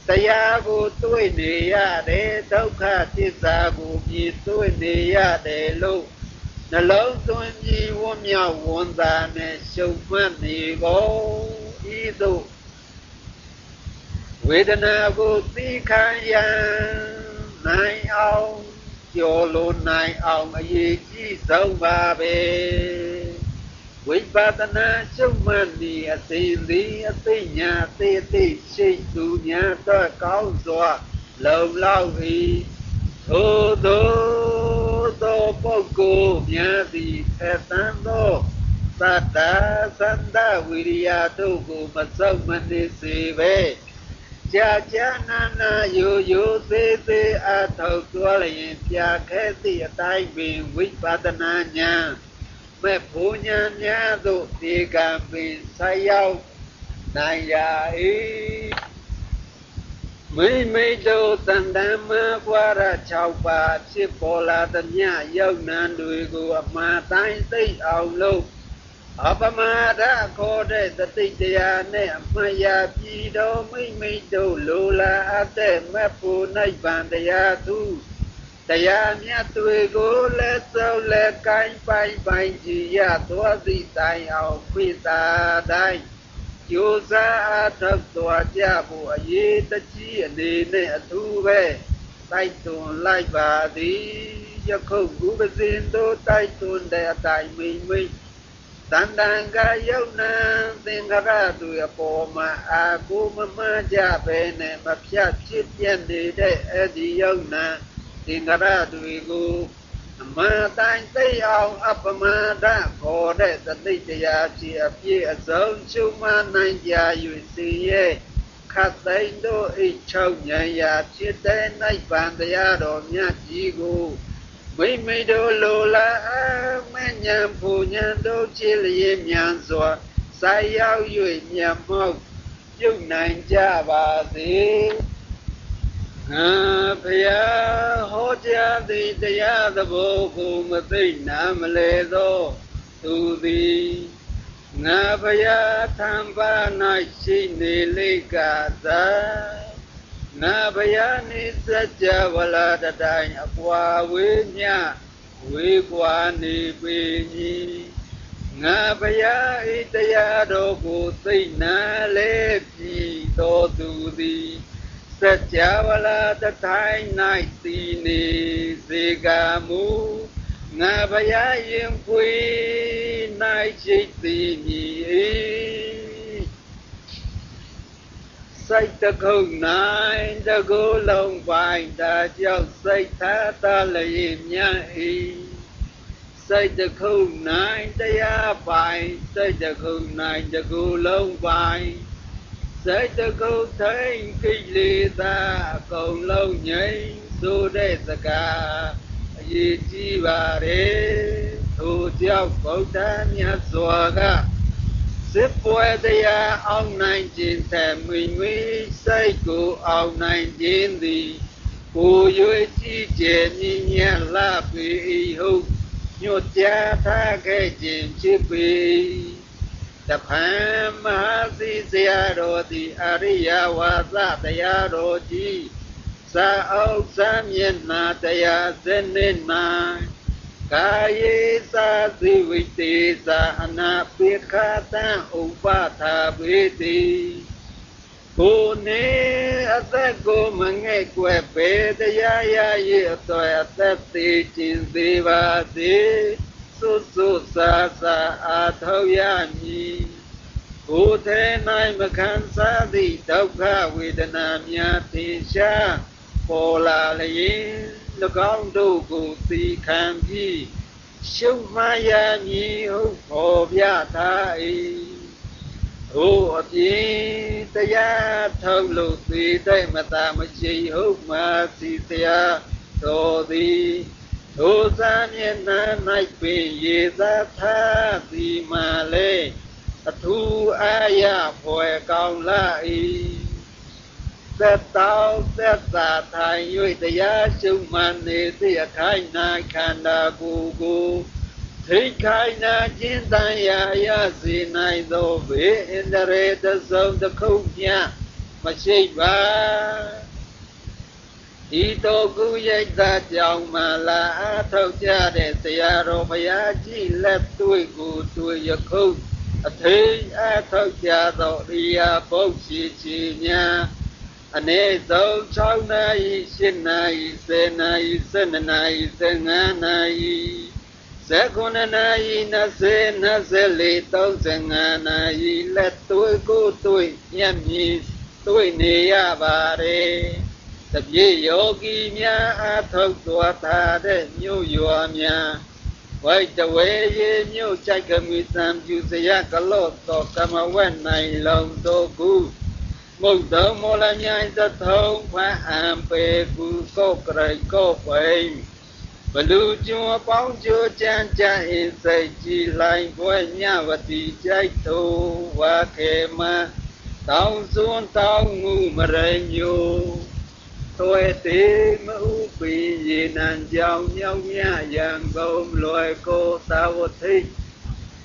တရားကိုတွေ့နေရတယ်ဒုက္ခသစ္စာကိုမြင်တွေ့နေရတယ်လို့နှလုံးသွင်းပြီးဝမ်းမြောက်ဝန်သာနဲ့ရှုံမှတ်နေကုန်ဤသို့ ဝေဒနာကိုသိခံရနိုင်အောင်ကျော်လွန်နိုင်အောင်အရေးကြီးဆုံးပါပဲဝိပဿနာရှုမှတ်နေအသိသည်အသိညာအသိအသိရှိသူညာတော့ကောင်းစွာလုံလောက်၏သို့သောသောပုဂ္ဂိုလ်များသည်အတန်သောသတ္တသန္တဝိရိယတို့ကိုမစောင့်မနေစေပဲ ကြာကြာနာနာယိုယိုသေးသေးအထောက်သွားလျင်ပြခဲသည့်အတိုင်းပင်ဝိပဿနာဉာဏ်မဲ့ဘုံဉာဏ်များသို့ဒီကံပင်ဆက်ရောက်နိုင်ရ၏မိမိတို့တန်တမ်းမကွာရ6ပါးဖြစ်ပေါ်လာသမျှရောက်နံတွေကိုအမှားတိုင်းသိအောင်လို့ အပမဒခေါ်တဲ့တတိတရားနဲ့အမှန်ရာပြည်တော်မိမိတို့လိုလားအပ်တဲ့မဖို့နိဗ္ဗာန်တရားသူတရားမြတ်တွေကိုလက်စုပ်လက်ကိုင်းပိုင်ပိုင်ကြည်ရသွားသည့်တိုင်အောင်ဖိသာတိုင်းကြိုးစားအထောက်သွားကြဖို့အရေးတကြီးအနေနဲ့အထူးပဲတိုက်တွန်းလိုက်ပါသည်ယခုဘုပဇင်တို့တိုက်တွန်းတဲ့အတိုင်းမိမိ တန်တန်ကယုံနာသင်္ခါရသူအပေါ်မှာအာကိုမမကြပဲနဲ့မဖြတ်ဖြစ်ပြနေတဲ့အဲ့ဒီယုံနာသင်္ခါရတွေကိုအမှန်တိုင်းသိအောင်အပမဒခေါ်တဲ့သတိတရားကြီးအပြည့်အစုံချုပ်မနိုင်ကြ၍စီရဲ့ခတ်သိမ်းတို့အိချုပ်ဉာဏ်ရာဖြစ်တဲ့နိဗ္ဗာန်တရားတော်မြတ်ကြီးကို မိမိတို့လိုလားမညံဖူညံတို့ချစ်လျင်မြန်စွာဆိုင်ရောက်၍မြတ်မောက်ပြုတ်နိုင်ကြပါစေငါဖယားဟောကြားသည့်တရားသဘောကိုမသိနာမလဲသောသူသည်ငါဖယားသံပါ၌ရှိနေလိကသာ ငါဖယားနေစัจ java လာတတိုင်းအပွာဝေးမြဝေးကွာနေပေညီငါဖယားဤတရားတော်ကိုသိနာလဲပြီတော်သူသည်စัจ java လာတတိုင်း၌တည်နေစေကမူငါဖယားရင်ခွေ၌ရှိသည်မည် စိတ်တခုနိုင်တကူလုံးပိုင်တာကြောင့်စိတ်ထားတလျင်မြတ်ဤစိတ်တခုနိုင်တရားပိုင်စိတ်တခုနိုင်တကူလုံးပိုင်စိတ်တခုထိန်ကိလေသာအကုန်လုံးငြိမ်းဆိုတဲ့စကားအရေးကြီးပါတယ်ထိုကြောင့်ဗုဒ္ဓမြတ်စွာက စစ်ပွဲတရားအောင်နိုင်ခြင်းသက်မွေငွေစိတ်ကိုအောင်နိုင်ခြင်းသည်ကိုရွေကြည်ကျယ်မြင့်မြတ်လာပေဟုညွတ်ကြားထားခဲ့ခြင်းဖြစ်ပေတဖန်မဟာစီစရာတော်သည်အရိယဝါသတရားတော်ကြီးသာအုပ်စမ်းမျက်နာတရားစနစ်၌ ကာယေသာသီဝိတေသာအနာပိခာတံဥပသာပေတိကိုနေအသက်ကိုမငဲ့ကွယ်ပေတရားရရဲ့အတော်အသက်သေးခြင်းသေးပါစေသုသုသာသာအာထောရမည်ကိုယ်ထဲ၌မခံစားသည့်ဒုက္ခဝေဒနာများသင်ရှားပေါ်လာလျင်၎ င်းတို့ကိုသိခံပြီးရှုမှန်ရမည်ဟုပေါ်ပြထား၏ဟိုအပြင်တရားထုတ်လို့သိတဲ့မသာမရှိဟုတ်မှစီတရားတော်သည်ထိုသာမျက်နှာ၌ပင်ရေသာထားသည်မှလေအထူးအာရဖွယ်ကောင်းလာ၏ သက်တောင်းသက်သာထိုင်၍တရားရှုမှန်နေသည့်အခိုင်နာခန္ဓာကိုယ်ကိုထိခိုင်နာခြင်းတန်ရာရစေနိုင်သောဘေးအန္တရာယ်တစုံတစ်ခုမျှမရှိပါဒီတော်ကူရိတ်သာကြောင့်မလာအထောက်ကြတဲ့ဆရာတော်ဘုရားကြီးလက်တွေ့ကိုတွေ့ရခုအထိန်အထောက်ကြသောရိယာပုတ်ရှိချီများ အနေဆုံး6နာရီ7နာရီ10နာရီ12နာရီ15နာရီ19နာရီ20 24 35နာရီလက်သွေးကိုတွေ့ညံ့မြည်တွေ့နေရပါတယ်တပြေယောဂီများအားထုတ်သွားထားတဲ့မြို့ရွာများဝိတဝေရေမြို့ကြိုက်ကမီသံပြူစရကလော့တော်ကမဝက်နိုင်လုံးတို့ကူ မုတ်တော်မောလမြိုင်သထုံဖန်အံပေကူကော့ကရိကော့ပိဘလူကျွန်းပေါင်းကျိုးကြမ်းကြအင်းစိတ်ကြည်လိုင်းပွဲညဝတိကြိုက်သူဝါခေမတောင်းစွန်းတောင်းငူမရညိုသွေတေ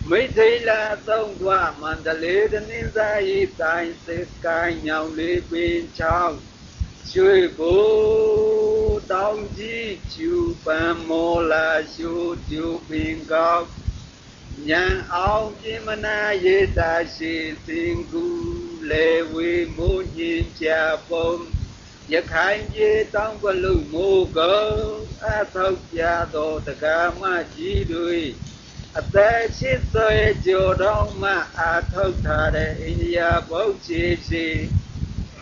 မဥပိရေနံကြောင့်မြောက်မြရန်ကုန်လွယ်ကိုသာဝတိမိသိလာသုံးခွမန္တလေးတနင်္သာရီတိုင်းစစ်ကိုင်းညောင်လေးပင်ချောင်းရွှေဘိုးတောင်ကြီးကျူပံမောလာရှုကျူပင်ကောက်ညံအောင်ပြမနာရေတာရှိသင်ကူလေဝေမိုးညင်ကြပုံရခိုင်ပြည်တောင်ကလူမိုးကောအထောက်ကြသောတက္ကမကြီးတွေ အသက်ရှိသွေကြောတော်မှအာထုတ်ထားတဲ့အိန္ဒိယဘုတ်ချီချီ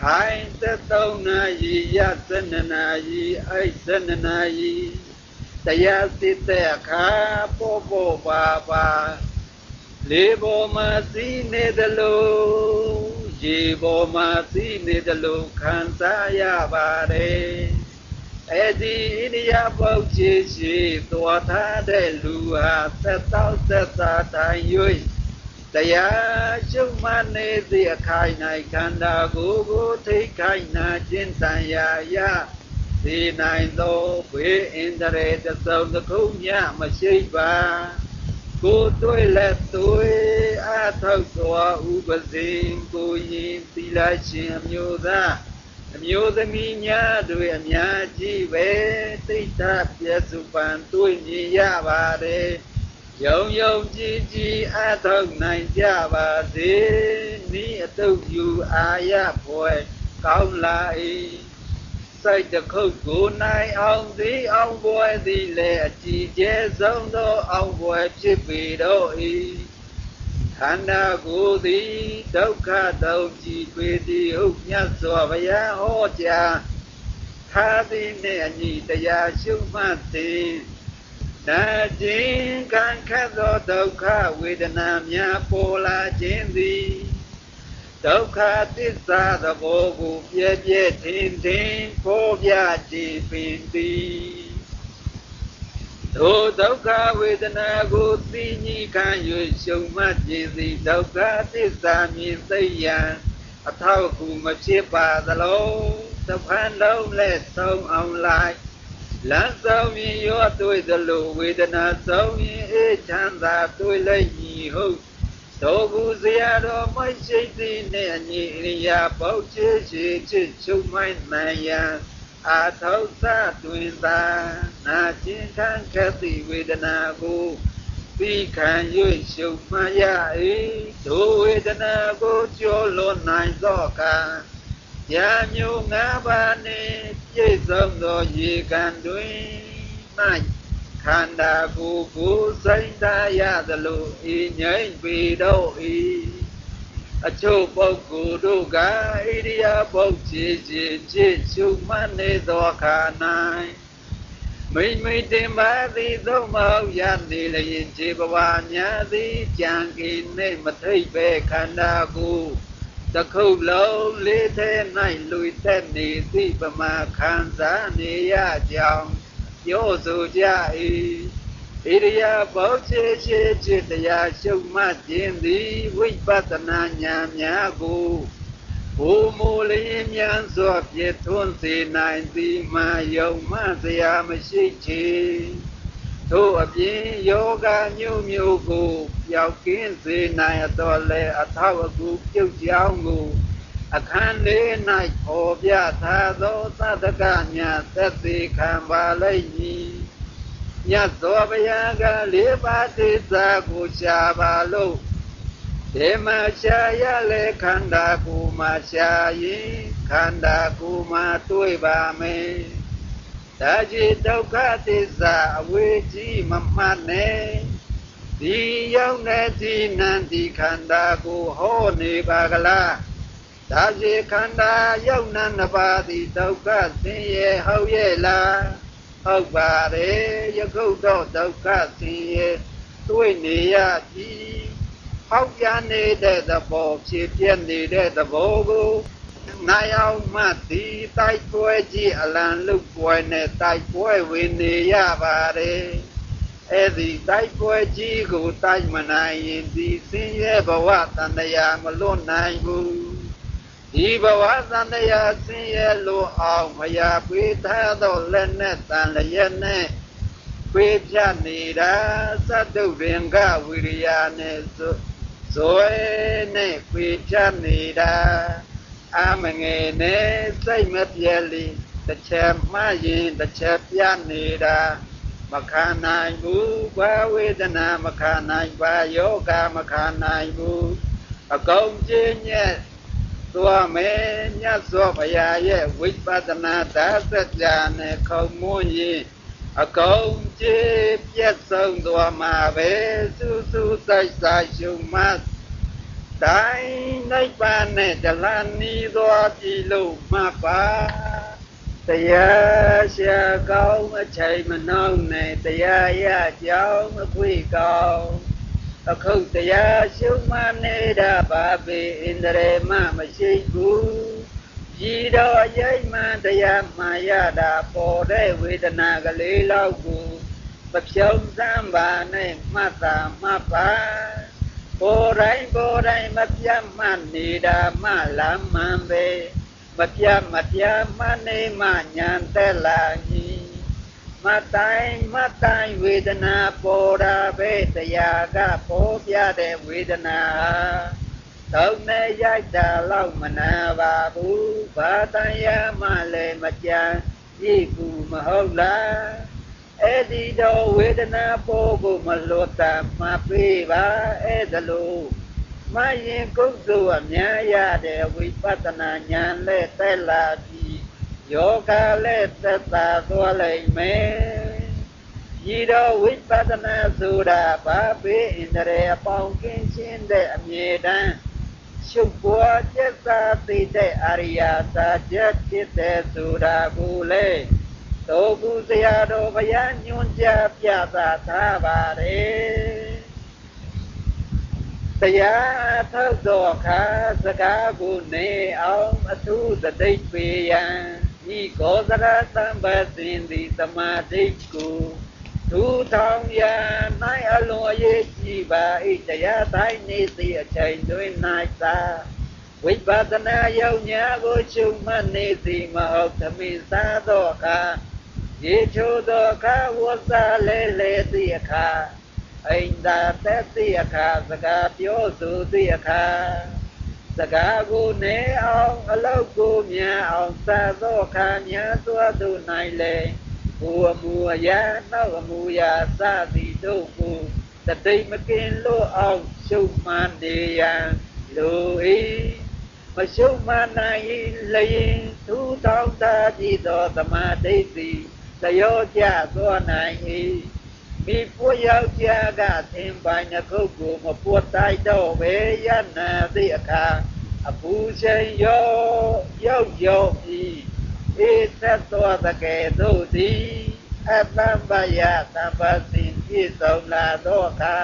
ဟိုင်းသက်သုံးနာရီရသနနာရီအိုက်သနနာရီတရားစစ်တဲ့အခါပေါ်ပေါ်ပါပါလေပေါ်မှာစီးနေတယ်လို့ရေပေါ်မှာစီးနေတယ်လို့ခံစားရပါတယ် အဲ့ဒီဣရိယာပုတ်ချေရှိသွားထားတဲ့လူဟာသက်တောက်သက်သာတိုင်း၍တရားရှုမှတ်နေသည့်အခိုင်၌ခန္ဓာကိုယ်ကိုထိခိုက်နာခြင်းတန်ရာယဒီနိုင်သောဘေးအန္တရာယ်တစ်စုံတစ်ခုမျှမရှိပါကိုယ်တွေ့လက်တွေ့အထောက်စွာဥပဇင်ကိုရင်သီလရှင်အမျိုးသား အမျိုးသမီးများတို့အများကြီးပဲသိတာပြည့်စုံပန်တွေ့မြင်ရပါတယ်ယုံယုံကြည်ကြည်အထောက်နိုင်ကြပါစေဤအတုပ်ယူအာရဖွယ်ကောင်းလာ၏စိတ်တစ်ခုကိုနိုင်အောင်သည်အောင်ပွဲသည်လည်းအကြည်ကျဲဆုံးသောအောင်ပွဲဖြစ်ပေတော့၏ ခန္ဓာကိုယ်သည်ဒုက္ခတုံကြည်ပေသည်ဟုတ်မြတ်စွာဘုရားဟောကြားထားသည်နှင့်အညီတရားရှုမှတ်သည်နာခြင်းခံခတ်သောဒုက္ခဝေဒနာများပေါ်လာခြင်းသည်ဒုက္ခသစ္စာသဘောကိုပြည့်ပြည့်ထင်ထင်ပေါ်ပြကြည်ပင်သည် ထိုဒုက္ခဝေဒနာကိုသိညိခံ၍ရှုံမှတ်ခြင်းသည်ဒုက္ခသစ္စာမြင်သိရန်အထောက်အကူမဖြစ်ပါသလိုသဖန်လုံးလက်ဆုံးအောင်လိုက်လမ်းဆောင်ရင်ရောတွေ့သလိုဝေဒနာဆောင်ရင်အေးချမ်းသာတွေ့လိုက်ညီဟုတ်သောကူစရာတော်မရှိသည်နှင့်အညီအရိယာပေါချေရှိချစ်ချုပ်မိုင်းနိုင်ရန် အာထောက်သတွင်သာနာကျင်ခံခက်သည့်ဝေဒနာကိုပြီးခံ၍ရှုမှတ်ရ၏ဒုဝေဒနာကိုကျော်လွန်နိုင်သောကံရာမျိုးငါးပါးနှင့်ပြည့်စုံသောရေကန်တွင်၌ခန္ဓာကိုယ်ကိုစိတ်သားရသလိုဤငြိမ့်ပေတော့၏ အချို့ပုဂ္ဂိုလ်တို့ကဣရိယာပုတ်ချေချေချစ်ရှုမှတ်နေသောအခါ၌မိမိတင်ပါသည်သုံးမဟုတ်ရသည်လျင်ခြေဘဝများသည်ကြံကင်းနေမထိတ်ပဲခန္ဓာကိုယ်တခုလုံးလေးထဲ၌လူသက်နေသည့်ပမာခံစားနေရကြောင်းပြောဆိုကြ၏ ဣရိယာပုတ်ချေချေချစ်တရားရှုမှတ်ခြင်းသည်ဝိပဿနာဉာဏ်များကိုဘူမူလျင်မြန်စွာပြည့်ထွန်းစေနိုင်သည်မှယုံမှစရာမရှိချေထို့အပြင်ယောဂမျိုးမျိုးကိုပျောက်ကင်းစေနိုင်တော်လဲအထောက်အကူပြုတ်ကြောင်းကိုအခန်းလေး၌ပေါ်ပြထားသောသတ္တကညာသက်သေခံပါလိမ့်မည် မြတ်စွာဘုရားကလေးပါးသေစာကိုရှားပါလို့ဒီမှာရှားရလေခန္ဓာကိုယ်မှာရှားရင်ခန္ဓာကိုယ်မှာတွေ့ပါမယ်ဒါကြည်ဒုက္ခသစ္စာအဝေကြီးမမှတ်နဲ့ဒီရောက်တဲ့ဒီနန္ဒီခန္ဓာကိုဟောနေပါကလားဒါစေခန္ဓာရောက်နံနှစ်ပါးသည်ဒုက္ခဆင်းရဲဟုတ်ရဲ့လား ဟုတ်ပါတယ်ယခုတော့ဒုက္ခဆင်းရဲတွေ့နေရပြီဟောက်ပြနေတဲ့သဘောဖြစ်ပြနေတဲ့သဘောကိုနိုင်အောင်မှဒီတိုက်ပွဲကြီးအလံလုတ်ပွဲနဲ့တိုက်ပွဲဝင်နေရပါတယ်အဲ့ဒီတိုက်ပွဲကြီးကိုတိုက်မနိုင်ရင်ဒီဆင်းရဲဘဝတန်တရားမလွတ်နိုင်ဘူး ဒီဘဝသံတရားဆင်းရဲလိုအောင်မယာပေးထားသောလက်နဲ့တန်လျက်နဲ့ပေးပြနေတာသတ္တုရင်ကဝိရိယနဲ့ဇွဲနဲ့ပေးပြနေတာအမငယ်နဲ့စိတ်မပြဲလီတစ်ချက်မှရင်တစ်ချက်ပြနေတာမခံနိုင်ဘူးဘာဝေဒနာမခံနိုင်ဘာယောဂမခံနိုင်ဘူးအကုန်ကျင်းညက် သွားမယ်မြတ်စွာဘုရားရဲ့ဝိပဿနာသာစကြာနဲ့ခုံမွန်းရင်အကုန်ကြည်ပြတ်ဆုံးသွားမှာပဲစူးစူးဆိုင်ဆိုင်ရှုမှတ်တိုင်းနိဗ္ဗာန်နဲ့တလန်နီးသွားပြီလို့မှတ်ပါတရားရှာကောင်းအချိန်မနှောင်းနဲ့တရားရကြောင်းအခွေကောင်း အခုတရားရှုမှတ်နေတာပါပေဣန္ဒြေမမရှိဘူးဤတော်ရိတ်မှန်တရားမှန်ရတာပေါ်တဲ့ဝေဒနာကလေးလောက်ကိုမဖြုံးစမ်းပါနဲ့မှတ်တာမှတ်ပါပေါ်တိုင်းပေါ်တိုင်းမပြတ်မှတ်နေတာမှလမ်းမှန်ပဲမပြတ်မပြတ်မှတ်နေမှညာတက်လာကြီး မတိုင်းမတိုင်းဝေဒနာပေါ်တာပဲတရားကပေါ်ပြတဲ့ဝေဒနာသုံးနဲ့ရိုက်တာလောက်မနာပါဘူးဘာတန်ရမှလည်းမကြံဤကူမဟုတ်လားအဲ့ဒီတော့ဝေဒနာပေါ်ကိုမလွတ်တာမှပေးပါအဲ့ဒါလို့မရင်ကုသိုလ်အများရတဲ့ဝိပဿနာဉာဏ်နဲ့တက်လာပြီး ယောဂလည်းသက်သာသွားလိုက်မယ်ဤတော့ဝိပဿနာဆိုတာဘာပေဣန္ဒြေအပေါင်းကင်းရှင်းတဲ့အမြဲတမ်းရှုပ်ပွားကျက်သာသိတဲ့အရိယာသာချက်ဖြစ်တဲ့ဆိုတာကိုလေတောကူဆရာတော်ဘုရားညွှန်ကြားပြသထားပါတယ်တရားထောက်တော်ခါစကားကိုနေအောင်အထူးသတိပေးရန် ဤကောသရသံပသင်သည်သမာဓိကိုဒုထောင်ရ၌အလွန်အရေးကြီးပါ၏တရားတိုင်းနေသည့်အချိန်တွင်၌သာဝိပဿနာရောက်ညာကိုရှုမှတ်နေသည်မဟုတ်သမိသာသောအခါရေချိုသောအခါဝတ်စားလဲလဲသည့်အခါအိန္ဒာသက်သည့်အခါစကားပြောဆိုသည့်အခါ စကားကိုနေအောင်အလောက်ကိုမြန်အောင်သာသောအခါများစွာသို့၌လေဘူအမူအရာနောက်အမူအရာစသည်တို့ကိုတတိမကင်လို့အောင်ရှုမှန်နေရန်လို၏မရှုမှန်နိုင်လျင်သူတောင်းတကြည့်သောသမာဓိသည်တယောကြသောနိုင်၏ မိပွယောက်ျားကသင်ပိုင်နှခုတ်ကိုမပွတ်တိုက်တော့ပဲယနာသည့်အခါအပူချိန်ရောရောက်ရောက်ပြီးဧသက်တော်တကယ်တို့သည်အတ္တပယသဗ္ဗစဉ်ပြည့်စုံလာသောအခါ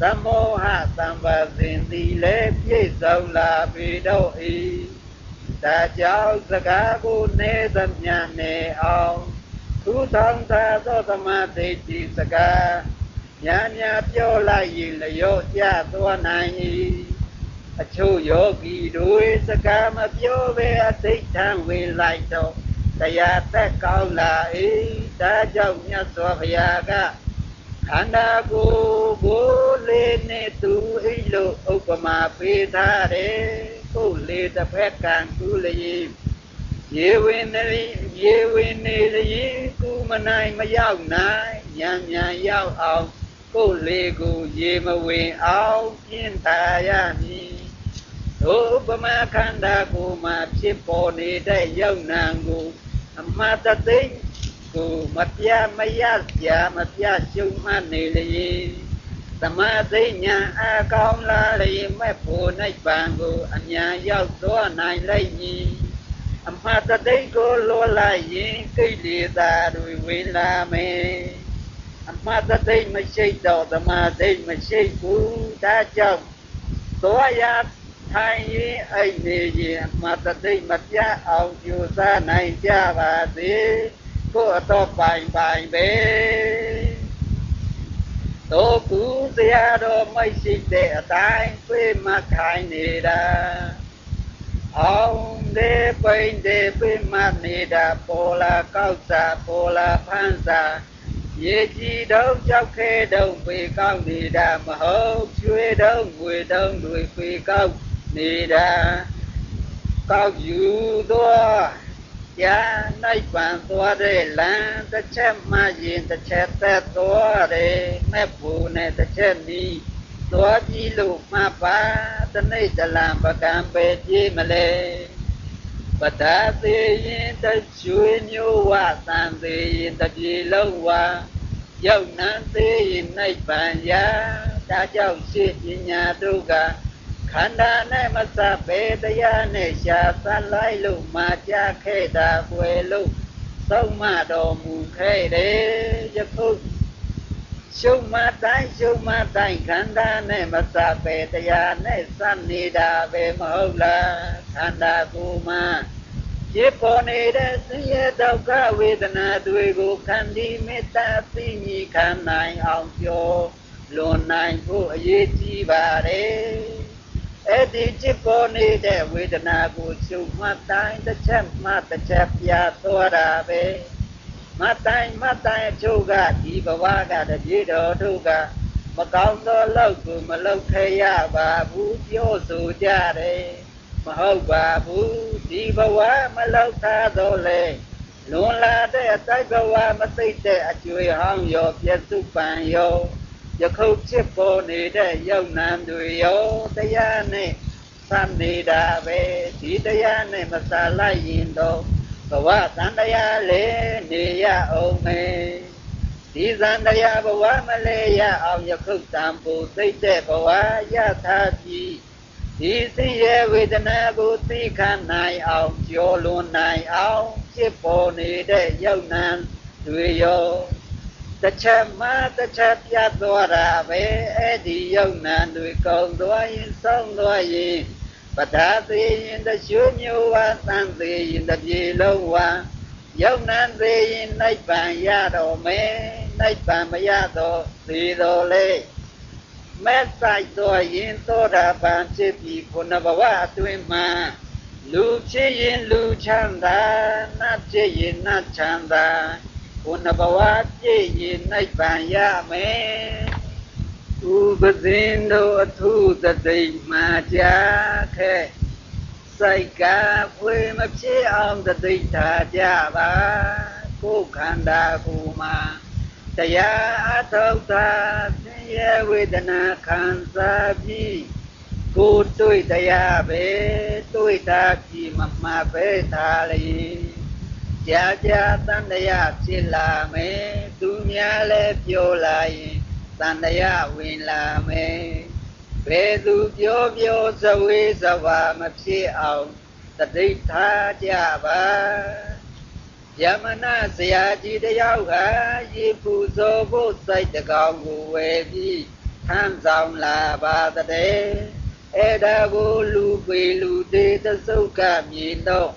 သမောဟသံပါစဉ်သည်လည်းပြည့်စုံလာပြီတော့၏ဒါကြောင့်စကားကိုနေသမျှနေအောင် သူဆောင်သာသောသမာဓိတိစကားညာညာပြောလိုက်ရင်လျော့ကျသွားနိုင်၏အချို့ယောဂီတို့စကားမပြောဘဲအသိထံဝင်လိုက်တော့တရားသက်ကောင်းလာ၏ဒါကြောင့်မြတ်စွာဘုရားကခန္ဓာကိုယ်ကိုလေးနဲ့သူအိလို့ဥပမာပေးထားတယ်ကိုယ်လေးတစ်ဖက်ကံသူလျင် ရေဝင်နေရေဝင်နေရင်ကုမနိုင်မရောက်နိုင်ညံညံရောက်အောင်ကိုယ်လေးကိုရေမဝင်အောင်ပြင်းထားရမည်တို့ပမခန္ဓာကိုမှဖြစ်ပေါ်နေတဲ့ယုံနံကိုအမတသိကိုမပြမရပြမပြရှုံမှနေလေသမာသိညာအကောင်းလာလေမဲ့ဖို့နိဗ္ဗာန်ကိုအမြန်ရောက်သွားနိုင်လိမ့်မည် အမတသိကိုလောလိုက်ရင်ကိလေသာတွေဝင်လာမယ်အမတသိမရှိတော့သမာသိမရှိဘူးဒါကြောင့်သွားရထိုင်ရင်အဲ့နေရင်အမတသိမပြအောင်ကြိုးစားနိုင်ကြပါစေကိုအတော့ပိုင်ပိုင်ပဲတို့ကူစရာတော်မရှိတဲ့အတိုင်းပြေးမခိုင်းနေတာ အောင်ဒေပိန်ဒေပြေးမနေတာပေါ်လာကောက်စာပေါ်လာဖန်းစာရေကြီးတော့ကြောက်ခဲတော့ပေကောက်နေတာမဟုတ်ကျွေးတော့ငွေတော့တွေပေကောက်နေတာကောက်ယူတော့ကြာနိုင်ပန်သွားတဲ့လမ်းတစ်ချက်မှရင်တစ်ချက်သက်သွားတယ်မဲ့ဘူးနဲ့တစ်ချက်နီး သွားကြည့်လို့မှပါတနေ့တလံပကံပဲကြည့်မလဲပဒါသေးရင်တရွှေမျိုးဝသံသေးရင်တပြေလုံးဝရောက်နန်းသေးရင်နိုင်ပန်ရာဒါကြောင့်ရှိပညာတို့ကခန္ဓာနဲ့မစပေတရားနဲ့ရှာသလိုက်လို့မာကြခဲ့တာွယ်လို့သုံးမတော်မူခဲ့တယ်ယခု ရှုံမတိုင်းရှုံမတိုင်းခန္ဓာနဲ့မစပေတရားနဲ့စနေတာပဲမဟုတ်လားခန္ဓာကိုယ်မှာဖြစ်ပေါ်နေတဲ့ဆင်းရဲဒုက္ခဝေဒနာတွေကိုခံဒီမေတ္တာသိမြည်ခံနိုင်အောင်ပြောလွန်နိုင်ဖို့အရေးကြီးပါတယ်အဲ့ဒီဖြစ်ပေါ်နေတဲ့ဝေဒနာကိုချုပ်မှတ်တိုင်းတစ်ချက်မှတစ်ချက်ပြသွားတာပဲ မတိုင်းမတိုင်းအချို့ကဒီဘဝကတပြေတော်တို့ကမကောင်းသောလောက်ကိုမလောက်ခဲ့ရပါဘူးပြောဆိုကြတယ်မဟုတ်ပါဘူးဒီဘဝမလောက်သားတော့လေလွန်လာတဲ့အတိုက်ဘဝမသိတဲ့အကျွေဟောင်းရောပြည့်စုံပံရောယခုဖြစ်ပေါ်နေတဲ့ယုံနံတွေရောတရားနဲ့သံနေတာပဲဒီတရားနဲ့မစလိုက်ရင်တော့ ဘဝသံတရားလေးနေရအောင်မယ်ဒီသံတရားဘဝမလဲရအောင်ယခုတံပူသိတဲ့ဘဝရသာပြီးဒီသိရဝေဒနာကိုသိခံနိုင်အောင်ကြောလွန်နိုင်အောင်ဖြစ်ပေါ်နေတဲ့ယုံနံတွေရောတစ်ချက်မှတစ်ချက်ပြတ်သွားတာပဲအဲ့ဒီယုံနံတွေကုန်သွားရင်ဆုံးသွားရင် ပဒါသေးရင်တရှုမျိုးဝါသံသေးရင်တပြေလုံးဝါယုံနံသေးရင်နိဗ္ဗာန်ရတော်မယ်နိဗ္ဗာန်မရတော့သေးတော်လေမဲ့ဆိုင်တော်ရင်သောတာပန်ဖြစ်ပြီးခုနဘဝအတွင်းမှာလူဖြစ်ရင်လူချမ်းသာနတ်ဖြစ်ရင်နတ်ချမ်းသာခုနဘဝပြည့်ရင်နိဗ္ဗာန်ရမယ် ဥပဇင်းတို့အထုသတိမှကြာခဲ့စိုက်ကဖွေမဖြစ်အောင်တသိထားကြပါကိုယ်ခန္ဓာကိုယ်မှာတရားအထောက်တာဆင်းရဲဝေဒနာခံစားပြီးကိုယ်တွေ့တရားပဲတွေ့တာပြီးမမှားပဲထားလေကြာကြာတန်တရားဖြစ်လာမယ်သူများလည်းပြောလာရင် တန်တရားဝင်လာမယ်ဘယ်သူပြောပြောဇဝေးဇဝါမဖြစ်အောင်တတိထားကြပါယမနာဆရာကြီးတယောက်ဟာရေပူဇော်ဖို့စိုက်တကောင်ကိုဝယ်ပြီးထမ်းဆောင်လာပါတဲ့အဲ့ဒါကိုလူပေလူသေးတစုပ်ကမြင်တော့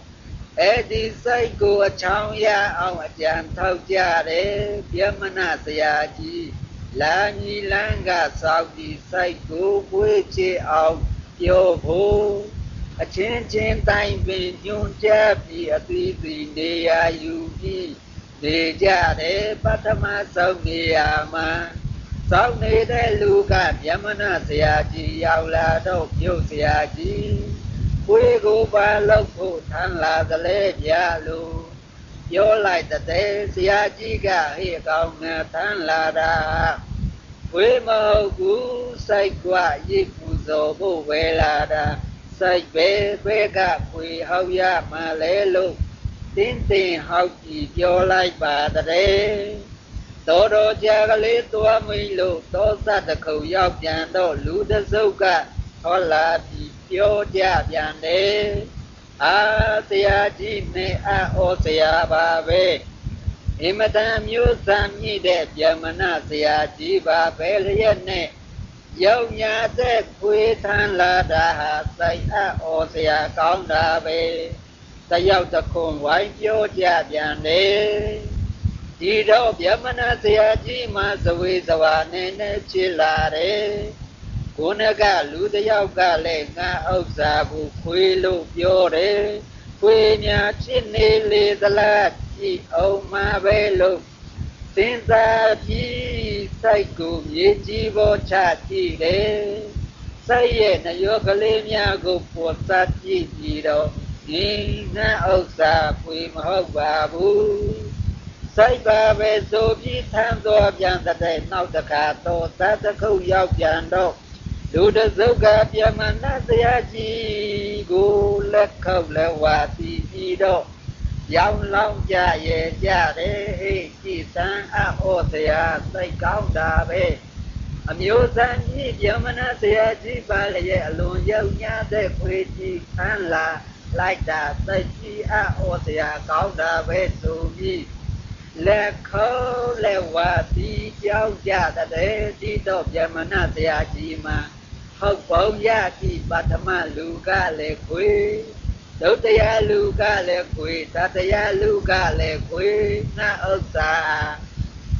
အဲ့ဒီစိုက်ကိုအချောင်းရအောင်အကြံထောက်ကြတယ်ယမနာဆရာကြီး လာညီလန်းကစောက်ဒီစိုက်ကိုပွေးချအောင်ပြောဖို့အချင်းချင်းတိုင်းပင်ညွန်ကြပြီးအသီးသီးနေရာယူပြီးနေကြတယ်ပထမဆုံးနေရာမှာစောင့်နေတဲ့လူကမြမနာဆရာကြီးရောက်လာတော့ပြုတ်ဆရာကြီးကိုယ်ကိုပါလို့ဖို့ထမ်းလာသလဲကြလို့ ပြောလိုက်တဲ့ဆရာကြီးကဟေ့ကောင်းငါထမ်းလာတာဝေမဟုတ်ဘူးစိုက်ကွရိပ်ပူဇော်ဖို့ဝဲလာတာစိုက်ပဲပဲကခွေဟောက်ရမှလဲလို့တင်းတင်ဟောက်ကြည့်ပြောလိုက်ပါတဲ့တော်တော်ကြာကလေးသွားမိလို့သောသတခုရောက်ပြန်တော့လူတစုပ်ကဟောလာပြီးပြောကြပြန်တယ် အာဆရာကြီးနဲ့အာဩဆရာပါပဲအင်မတန်မျိုးစံမြင့်တဲ့ဗျမနဆရာကြီးပါပဲလျက်နဲ့ရောက်ညာတဲ့ခွေထမ်းလာတာဟာစိုက်အဩဆရာကောင်းတာပဲတယောက်တခွန်ဝိုင်းပြောကြပြန်တယ်ဒီတော့ဗျမနဆရာကြီးမှဇဝေဇဝါနဲ့နဲ့ဖြစ်လာတယ် ကိုနကလူတယောက်ကလည်းငါဥစ္စာကိုခွေလို့ပြောတယ်ခွေများဖြစ်နေလေသလားကြည့်အောင်မှာပဲလို့စင်သာပြီးစိုက်ကိုမြေကြီးပေါ်ချကြည့်တယ်စိုက်ရဲ့နှရောကလေးများကိုပေါ်သကြည့်ပြီးတော့ဒီငါဥစ္စာဖွေမဟုတ်ပါဘူးစိုက်ပါပဲဆိုပြီးထမ်းတော်ပြန်တဲ့နောက်တခါတော့သတ္တခုတ်ရောက်ပြန်တော့ လူတစုကပြမနာတရားကြီးကိုလက်ခောက်လက်ဝါတီးပြီးတော့ရောင်လောင်းကြရဲ့ကြတယ်ဟေ့ကြည်စံအဟောဆရာစိတ်ကောင်းတာပဲအမျိုးသားကြီးပြမနာဆရာကြီးပါလျက်အလွန်ရောက်ညာတဲ့ခွေကြီးခန်းလာလိုက်တာစိတ်ကြီးအဟောဆရာကောင်းတာပဲဆိုပြီးလက်ခေါ်လက်ဝါတီကြောက်ကြတဲ့ဒီတော့ပြမနာဆရာကြီးမှာ ဟုတ်ပုံရတိပထမလူကလည်းခွေဒုတိယလူကလည်းခွေတတိယလူကလည်းခွေနှဥစ္စာ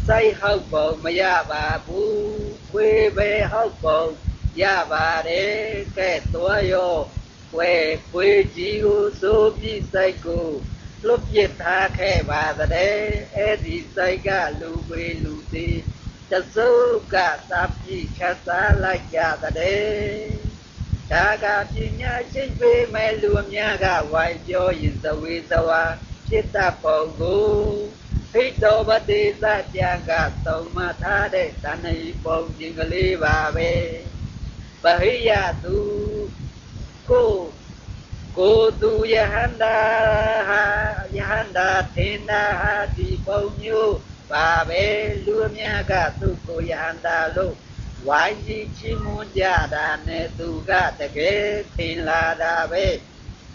စိုက်ဟုတ်ပုံမရပါဘူးခွေပဲဟုတ်ပုံရပါတယ်ကဲသွားရောခွေခွေကြီးကိုစိုးပြီးစိုက်ကိုလွတ်ပြစ်ထားခဲ့ပါတဲ့အဲ့ဒီစိုက်ကလူခွေလူသေး တစုကသပိခတ်စားလိုက်ကြတဲ့ဒါကပညာရှိပေမဲ့လူအများကဝိုင်းပြောရင်သဝေသဝါဖြစ်တတ်ပုံကိုဟိတောပတိသကြံကသုံးမထားတဲ့တဏှိပုံခြင်းကလေးပါပဲပဟိယသူကိုကိုသူယဟန္တာဟာယဟန္တာသင်္နာဟာဒီပုံမျိုး ပါပဲလူအများကသူ့ကိုယဟန္တာလို့ဝိုင်းကြီးချီးမွမ်းကြတာနဲ့သူကတကယ်ထင်လာတာပဲ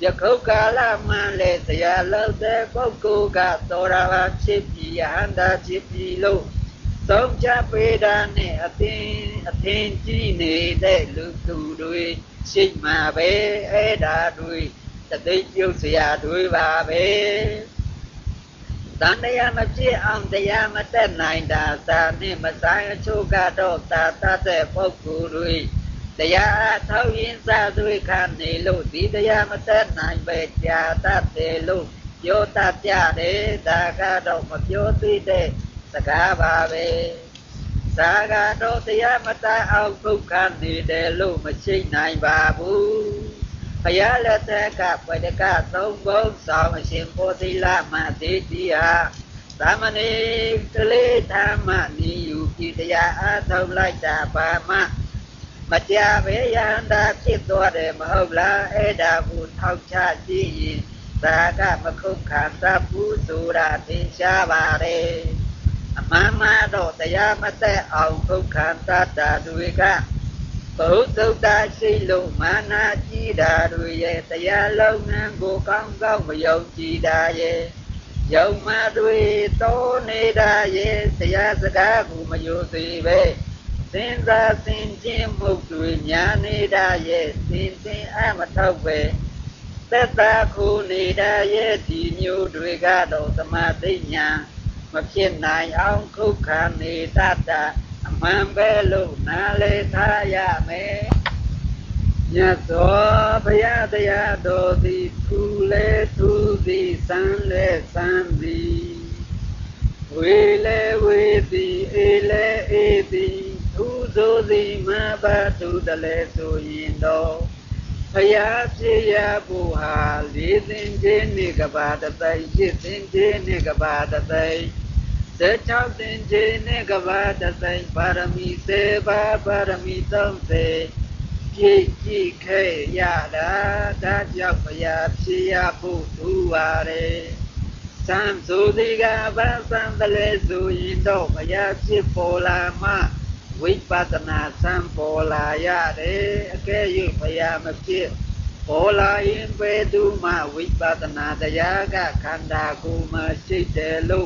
ယခုကာလမှလည်းဆရာလောက်တဲ့ပုဂ္ဂိုလ်ကသောရဘာဖြစ်ပြီးယဟန္တာဖြစ်ပြီးလို့သုံးချပေးတာနဲ့အသင်အသင်ကြည့်နေတဲ့လူသူတွေရှိမှပဲအဲ့ဒါတွေတသိပြုတ်ဆရာတွေပါပဲ တန်တရားမဖြစ်အောင်တရားမတက်နိုင်တာသာနှင့်မဆိုင်အချို့ကတော့သာတတ်တဲ့ပုဂ္ဂိုလ်တွေတရားထောက်ရင်စာသွေးခံနေလို့ဒီတရားမတက်နိုင်ပဲကြာတတ်တယ်လို့ပြောတတ်ကြတယ်ဒါကတော့မပြောသေးတဲ့စကားပါပဲသာကတော့တရားမတတ်အောင်ဒုက္ခနေတယ်လို့မရှိနိုင်ပါဘူး ဘုရားလက်ထက်ကပဒကသုံးဘုံဆောင်အရှင်ပိုသီလမသေတိဟာသမဏေကလေးဓမ္မနိယူပိတရားအားထုတ်လိုက်တာပါမမကြပဲယန္တာဖြစ်သွားတယ်မဟုတ်လားအဲ့ဒါကိုထောက်ချကြည့်ရင်သာကမခုခံသဘူးဆိုတာသင်ရှားပါတယ်အမှန်မှတော့တရားမသက်အောင်ခုခံတတ်တာတွေက ဘုဒ္ဓတာရှိလို့မာနာကြည်တာတွေရဲ့တရားလုံးငန်းကိုကောင်းကောင်းမယုံကြည်တာရဲ့ယုံမတွေတောနေတာရဲ့တရားစကားကိုမယုံသေးပဲစဉ်းစားဆင်ခြင်မှုတွေညာနေတာရဲ့စင်စင်အမထောက်ပဲသက်သာခုနေတာရဲ့ဒီမျိုးတွေကတော့သမာဓိညာမဖြစ်နိုင်အောင်ခုခံနေတတ်တာအ မှန်ပဲလို့နားလေထားရမယ်မြတ်စွာဘုရားတရားတော်သည်ထူလေထူသည်စံလေစံသည်ဝေလေဝေသည်အေလေအေသည်ထူဆိုသည်မဘာသူတလေဆိုရင်တော့ဘုရားဖြစ်ရဖို့ဟာလေးသင်ခြင်းနှင့်ကဘာတသိရှစ်သင်ခြင်းနှင့်ကဘာတသိ Sechabden jene gavada sai parami seva paramitam se ki ki ke yara dadjapaya psiya putuare sam sudiga vasam dale suyindo maya psi polama vipatana sam polaya re ke yupaya mapsi โอลายินเวดูมาวิปัตนาตยากะคันดากูมาชิเตลุ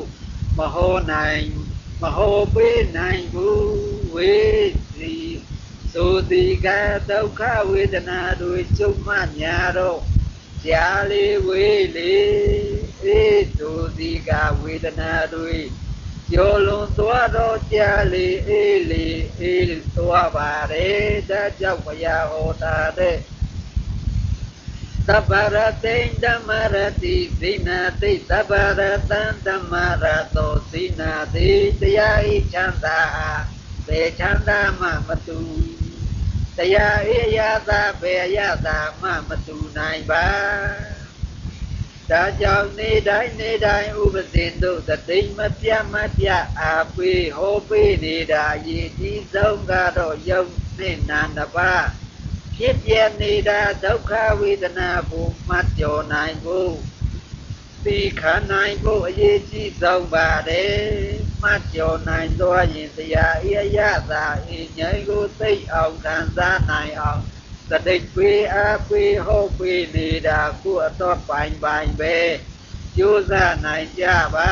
ဿနာသံပေါ်လာရတယ်အကဲ့၍ဘုရားမဖြစ်ပေါ်လာရင်ပဲသူမှဝိပဿနာတရားကခန္ဓာကိုယ်မှာရှိတယ်လို့မဟောနိုင်မဟောပေးနိုင်ဘူးဝေစီသို့ဒီကဒုက္ခဝေဒနာတွေကျုံမှများတော့ကြာလေဝေးလေအေးသို့ဒီကဝေဒနာတွေကျော်လွန်သွားတော့ကြာလေအေးလေအေးသွားပါတယ်ဒါကြောင့်ဘုရားဟောတာတဲ့ သဗ္ဗရတိဓမ္မရတိဇိနာတိသဗ္ဗရတံဓမ္မရတောဇိနာတိတရားဤချမ်းသာဘေချမ်းသာမှမတူတရားဤရသာဘေရသာမှမတူနိုင်ပါဒါကြောင့်နေတိုင်းနေတိုင်းဥပဇင်တို့သတိမပြတ်မပြတ်အားပေးဟောပေးနေတာရည်ကြီးဆုံးကတော့ယုံနဲ့နာတပါး ဖြစ်ပြနေတာဒုက္ခဝေဒနာကိုမှတ်ကျော်နိုင်ဖို့သိခံနိုင်ဖို့အရေးကြီးဆုံးပါတယ်မှတ်ကျော်နိုင်သွားရင်တရားအရသာအင်းငြိမ်းကိုသိအောင်ခံစားနိုင်အောင်တတိပေအားပေဟောပေနေတာကိုအတော့ပိုင်ပိုင်ပဲကြိုးစားနိုင်ကြပါ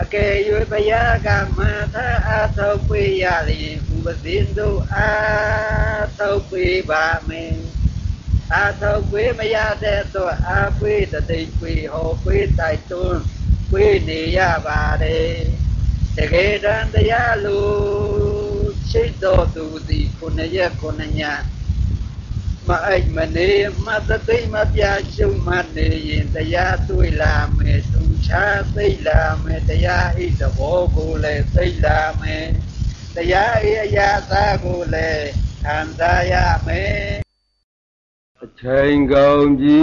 အကယ်၍ဘုရားကမထာအထောက်ပေးရရင်ဥ ပဇင်းတို့အာထောက်ပေးပါမယ်အာထုတ်ခွေးမရတဲ့တော့အာခွေးတသိခွေးဟောခွေးတိုက်တွန်းခွေးနေရပါတယ်တကယ်တမ်းတရားလို့ရှိတော်သူသည်ခုနှစ်ရက်ခုနှစ်ညမအိတ်မနေမသသိမပြရှုံမှနေရင်တရားတွေ့လာမယ်သူချသိလာမယ်တရားဤသဘောကိုလည်းသိလာမယ် တရားဤအရာသားကိုလည်းခံစားရမယ်အချိန်ကုန်ပြီ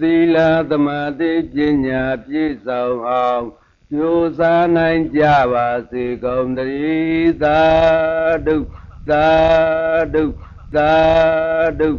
သီလသမာဓိပညာပြည့်စုံအောင်ကျိုးစားနိုင်ကြပါစေကုန်သတည်းသာဓုသာဓုသာဓု